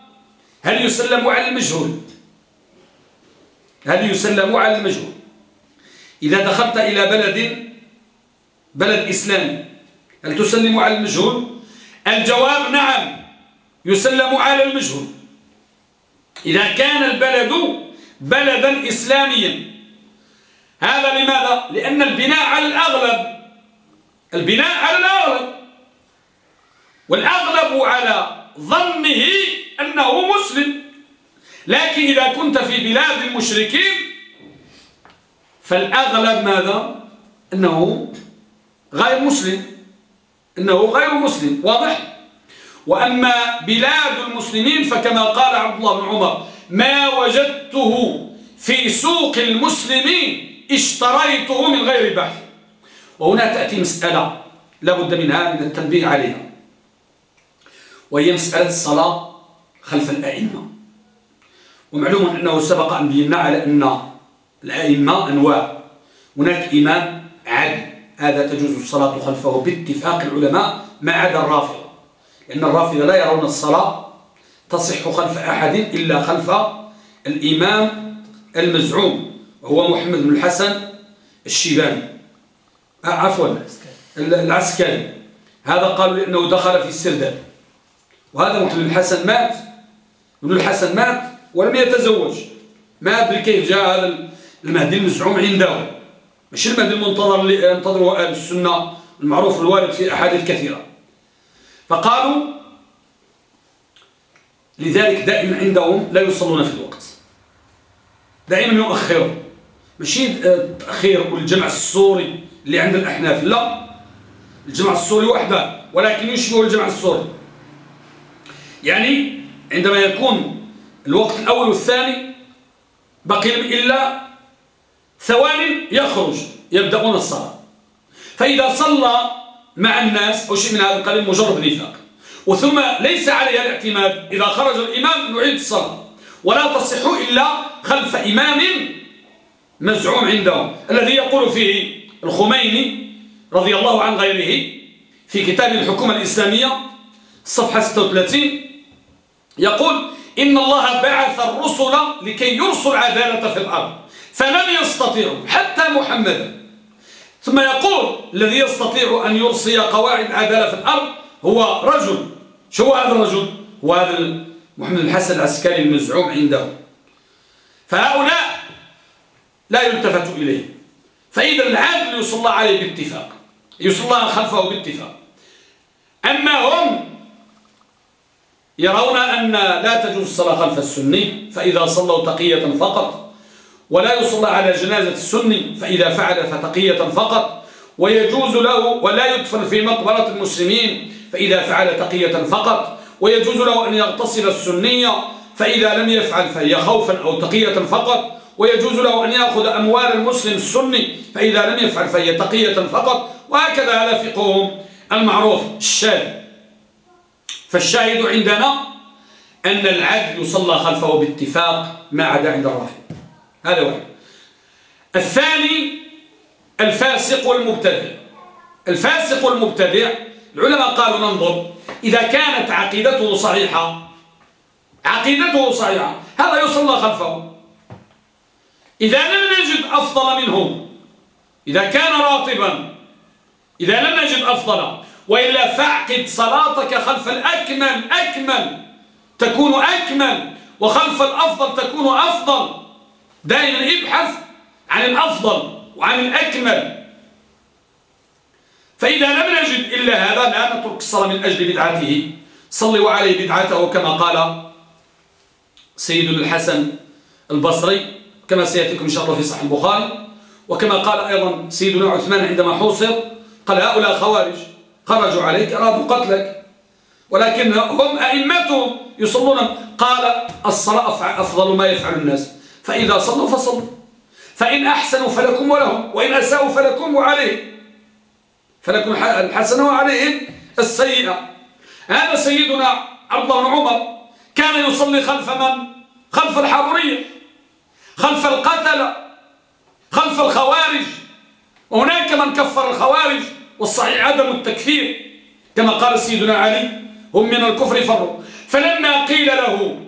هل يسلم على المجهول؟ هل يسلم على المجهول. إذا دخلت إلى بلد بلد إسلامي هل تسلم على المجهول؟ الجواب نعم يسلم على المجهول. إذا كان البلد بلدا إسلاميا هذا لماذا؟ لأن البناء على الأغلب البناء على الأغلب والأغلب على ظنه أنه مسلم. لكن إذا كنت في بلاد المشركين فالأغلب ماذا؟ أنه غير مسلم أنه غير مسلم واضح؟ وأما بلاد المسلمين فكما قال عبد الله بن عمر ما وجدته في سوق المسلمين اشتريته من غير بحث وهنا تأتي مسألة لابد منها من التنبيه عليها وهي مسألة الصلاة خلف الأئمة ومعلوم أنه سبق أن بينا على أن الأئمة أنواع. هناك إمام عدل هذا تجوز الصلاة خلفه باتفاق العلماء ما عدا الرافضة لأن الرافضة لا يرون الصلاة تصح خلف أحد إلا خلف الإمام المزعوم وهو محمد بن الحسن الشيباني. آه عفوا العسكري. هذا قالوا لأنه دخل في السرداب. وهذا محمد بن الحسن مات. ابن الحسن مات ولم يتزوج. ما أدري كيف جاء هذا المهدي المزعوم عنده. مش المهدي المنتظر اللي ينتظره أهل السنة المعروف الوارد في أحاديث كثيرة. فقالوا لذلك دائما عندهم لا يصلون في الوقت. دائما يؤخرون. ماشي التأخير والجمع السوري اللي عند الأحناف. لا. الجمع السوري وحده ولكن يشبه الجمع السوري. يعني عندما يكون الوقت الأول والثاني بقي إلا ثوان يخرج يبدأون الصلاة. فإذا صلى مع الناس أو شيء من هذا القليل مجرد نفاق. وثم ليس عليها الاعتماد إذا خرج الإمام نعيد الصلاة. ولا تصح إلا خلف إمام مزعوم عندهم. الذي يقول فيه الخميني رضي الله عن غيره في كتاب الحكومة الإسلامية صفحة 36 يقول إن الله بعث الرسل لكي يرسل عدالة في الأرض فلم يستطيعوا حتى محمدا. ثم يقول الذي يستطيع أن يرسي قواعد العدالة في الأرض هو رجل. شو هذا الرجل؟ هو هذا محمد الحسن العسكري المزعوم عنده. فهؤلاء لا يلتفت إليه. فإذا العادل يصلى عليه باتفاق يصلى خلفه باتفاق. أما هم يرون أن لا تجوز الصلاة خلف السني فإذا صلوا تقية فقط. ولا يصلى على جنازة السني فإذا فعل فتقية فقط. ويجوز له ولا يدفن في مقبرة المسلمين فإذا فعل تقية فقط. ويجوز له أن يغتصب السنية فإذا لم يفعل فهي خوفا أو تقية فقط. ويجوز له أن يأخذ أموال المسلم السني فإذا لم يفعل فهي تقية فقط. وهكذا هذا فقههم المعروف الشاهد فالشاهد عندنا أن العدل يصلى خلفه باتفاق ما عدا عند الرافع هذا واحد. الثاني الفاسق والمبتدع. الفاسق والمبتدع العلماء قالوا ننظر إذا كانت عقيدته صحيحة عقيدته صحيحة هذا يصلى خلفه. إذا لم نجد أفضل منه إذا كان راتبا إذا لم نجد أفضل وإلا فاعقد صلاتك خلف الأكمل أكمل تكون أكمل وخلف الأفضل تكون أفضل. دائما ابحث عن الأفضل وعن الأكمل. فإذا لم نجد إلا هذا لا نترك الصلاة من أجل بدعته. صلوا عليه بدعته كما قال سيدنا الحسن البصري كما سيأتيكم إن شاء الله في صحيح البخاري. وكما قال أيضا سيدنا عثمان عندما حوصر قال هؤلاء خوارج. خرجوا عليك أرادوا قتلك. ولكن هم أئمتهم يصلون. قال الصلاة أفضل ما يفعل الناس. فإذا صلوا فصلوا. فإن أحسنوا فلكم ولهم وإن أساءوا فلكم وعليه فلكم الحسنة وعليهم السيئة. هذا سيدنا عبد الله بن عمر كان يصلي خلف من؟ خلف الحرورية خلف القتلة. خلف الخوارج. وهناك من كفر الخوارج. والصحيح عدم التكفير كما قال سيدنا علي هم من الكفر فروا. فلما قيل له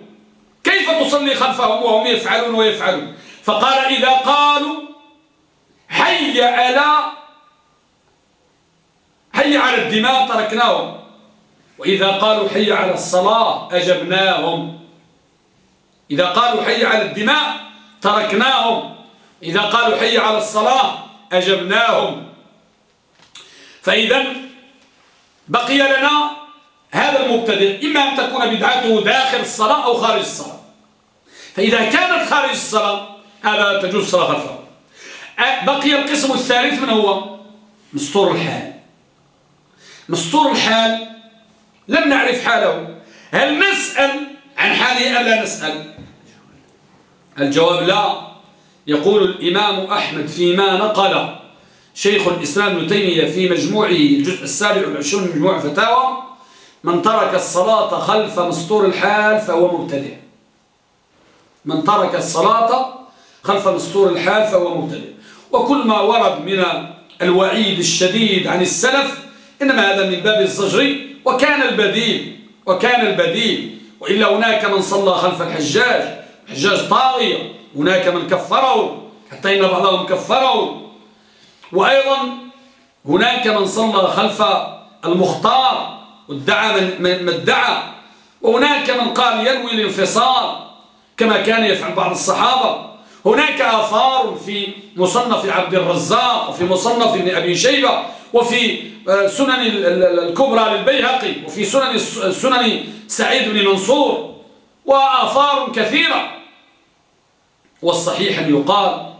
كيف تصلي خلفهم وهم يفعلون ويفعلون؟ فقال إذا قالوا حي على حي على الدماء تركناهم. وإذا قالوا حي على الصلاة أجبناهم. إذا قالوا حي على الدماء تركناهم. إذا قالوا حي على الصلاة أجبناهم. فإذا بقي لنا هذا المبتدئ إما أن تكون بدعته داخل الصلاة أو خارج الصلاة. فإذا كانت خارج الصلاة هذا تجوز الصلاة خلفه بقي القسم الثالث من هو؟ مستور الحال. مستور الحال لم نعرف حاله. هل نسأل؟ عن حاله أم لا نسأل. الجواب لا. يقول الإمام أحمد فيما نقل. شيخ الإسلام ابن تيمية في مجموعه الجزء السابع والعشرون من مجموع فتاوى من ترك الصلاة خلف مستور الحال فهو مبتدئ من ترك الصلاة خلف مستور الحال فهو مبتدئ وكل ما ورد من الوعيد الشديد عن السلف إنما هذا من باب الزجر وكان البديل وكان البديل وإلا هناك من صلى خلف الحجاج الحجاج طاغية هناك من كفره حتى إن بعضهم كفره. وأيضا هناك من صلى خلف المختار وادعى من ادعى وهناك من قال ينوي الانفصال كما كان يفعل بعض الصحابة. هناك آثار في مصنف عبد الرزاق وفي مصنف ابن أبي شيبة وفي آه، سنن الكبرى للبيهقي وفي سنن سنن سعيد بن منصور وآثار كثيرة. والصحيح أن يقال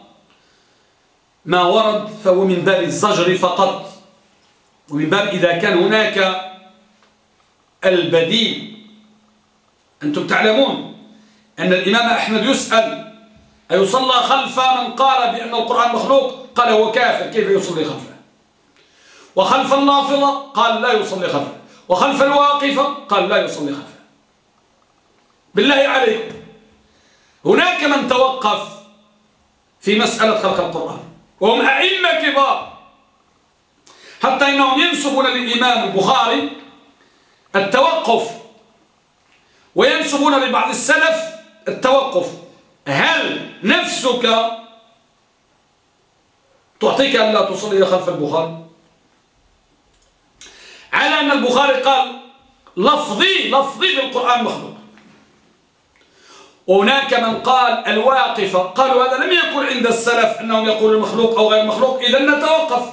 ما ورد فهو من باب الزجر فقط. ومن باب إذا كان هناك البديل. أنتم تعلمون أن الإمام أحمد يسأل أيصلى خلف من قال بأن القرآن مخلوق؟ قال هو كافر كيف يصلي خلفه؟ وخلف النافضة؟ قال لا يصلي خلفه. وخلف الواقفة؟ قال لا يصلي خلفه. بالله عليكم. هناك من توقف في مسألة خلق القرآن. وهم أئمة كبار. حتى إنهم ينسبون للإمام البخاري التوقف وينسبون لبعض السلف التوقف. هل نفسك تعطيك أن لا تصلي خلف البخاري؟ على أن البخاري قال لفظي لفظي بالقرآن مخلوق وهناك من قال الواقفة قالوا هذا لم يكن عند السلف أنهم يقولوا المخلوق أو غير مخلوق إذا نتوقف.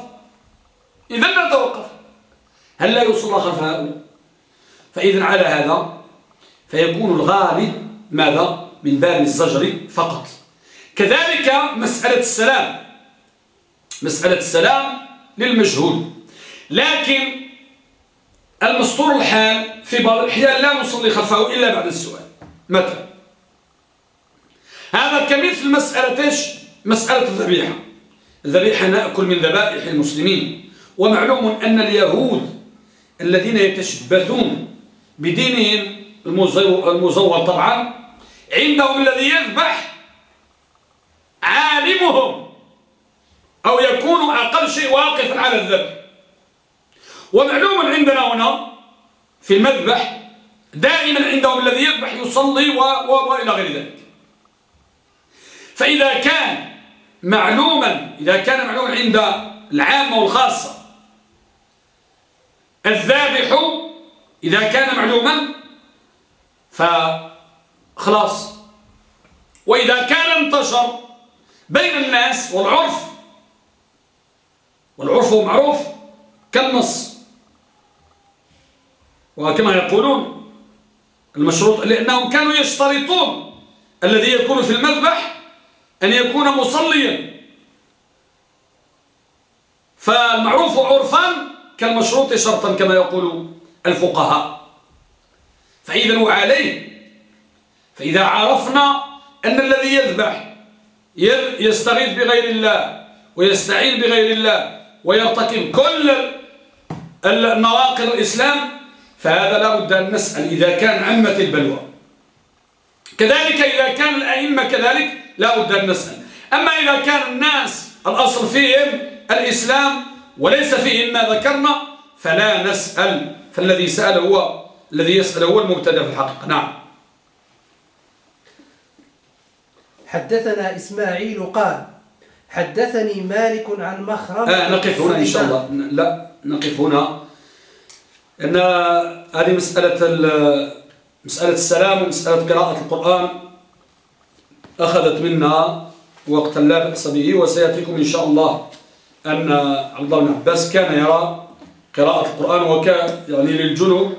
إذا نتوقف. هل لا يوصل خلف هؤلاء؟ فإذا على هذا فيكون الغالب ماذا؟ من باب الزجر فقط. كذلك مسألة السلام. مسألة السلام للمجهول. لكن المسطور الحال في بعض الأحيان لا نصلي خلفه إلا بعد السؤال. متى؟ هذا كمثل مسألة إيش؟ مسألة الذبيحة. الذبيحة نأكل من ذبائح المسلمين. ومعلوم أن اليهود الذين يتشبثون بدينهم المزور طبعا عندهم الذي يذبح عالمهم أو يكون أقل شيء واقفا على الذبح. ومعلوم عندنا هنا في المذبح دائما عندهم الذي يذبح يصلي وإلى غير ذلك. فإذا كان معلوما إذا كان معلوما عند العامة والخاصة الذابح إذا كان معلوما فخلاص. وإذا كان انتشر بين الناس والعرف والعرف معروف كالنص. وكما يقولون المشروط لأنهم كانوا يشترطون الذي يكون في المذبح أن يكون مصليا. فالمعروف عرفا كالمشروط شرطا كما يقول الفقهاء. فإذا وعليه. فإذا عرفنا أن الذي يذبح يستغيث بغير الله ويستعين بغير الله ويرتكب كل النواقض الإسلام فهذا لا بد أن نسأل إذا كان عمة البلوى. كذلك إذا كان الأئمة كذلك لا بد أن نسأل. أما إذا كان الناس الأصل فيهم الإسلام وليس فيهم ما ذكرنا فلا نسأل. فالذي سأل هو الذي يسأل هو المبتدأ في الحقيقة. نعم. حدثنا إسماعيل قال حدثني مالك عن مخرم. آه نقف هنا إن شاء الله. لا نقف هنا. أن هذه مسألة مسألة السلام ومسألة قراءة القرآن. أخذت منا وقتا لا بأس به وسيأتيكم إن شاء الله أن عبد الله بن عباس كان يرى قراءة القرآن وكان يعني للجنوب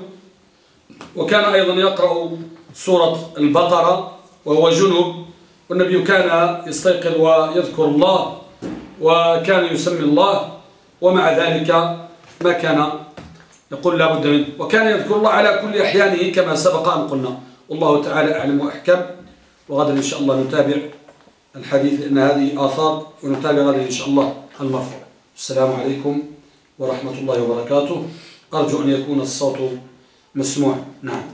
وكان أيضا يقرأ سورة البقرة وهو جنوب والنبي كان يستيقظ ويذكر الله وكان يسمي الله ومع ذلك ما كان يقول لا بد منه. وكان يذكر الله على كل أحيانه كما سبق أن قلنا. والله تعالى أعلم وأحكم. وغدا إن شاء الله نتابع الحديث لأن هذه آثار ونتابع غدا إن شاء الله المرفوع. السلام عليكم ورحمة الله وبركاته. أرجو أن يكون الصوت مسموع. نعم.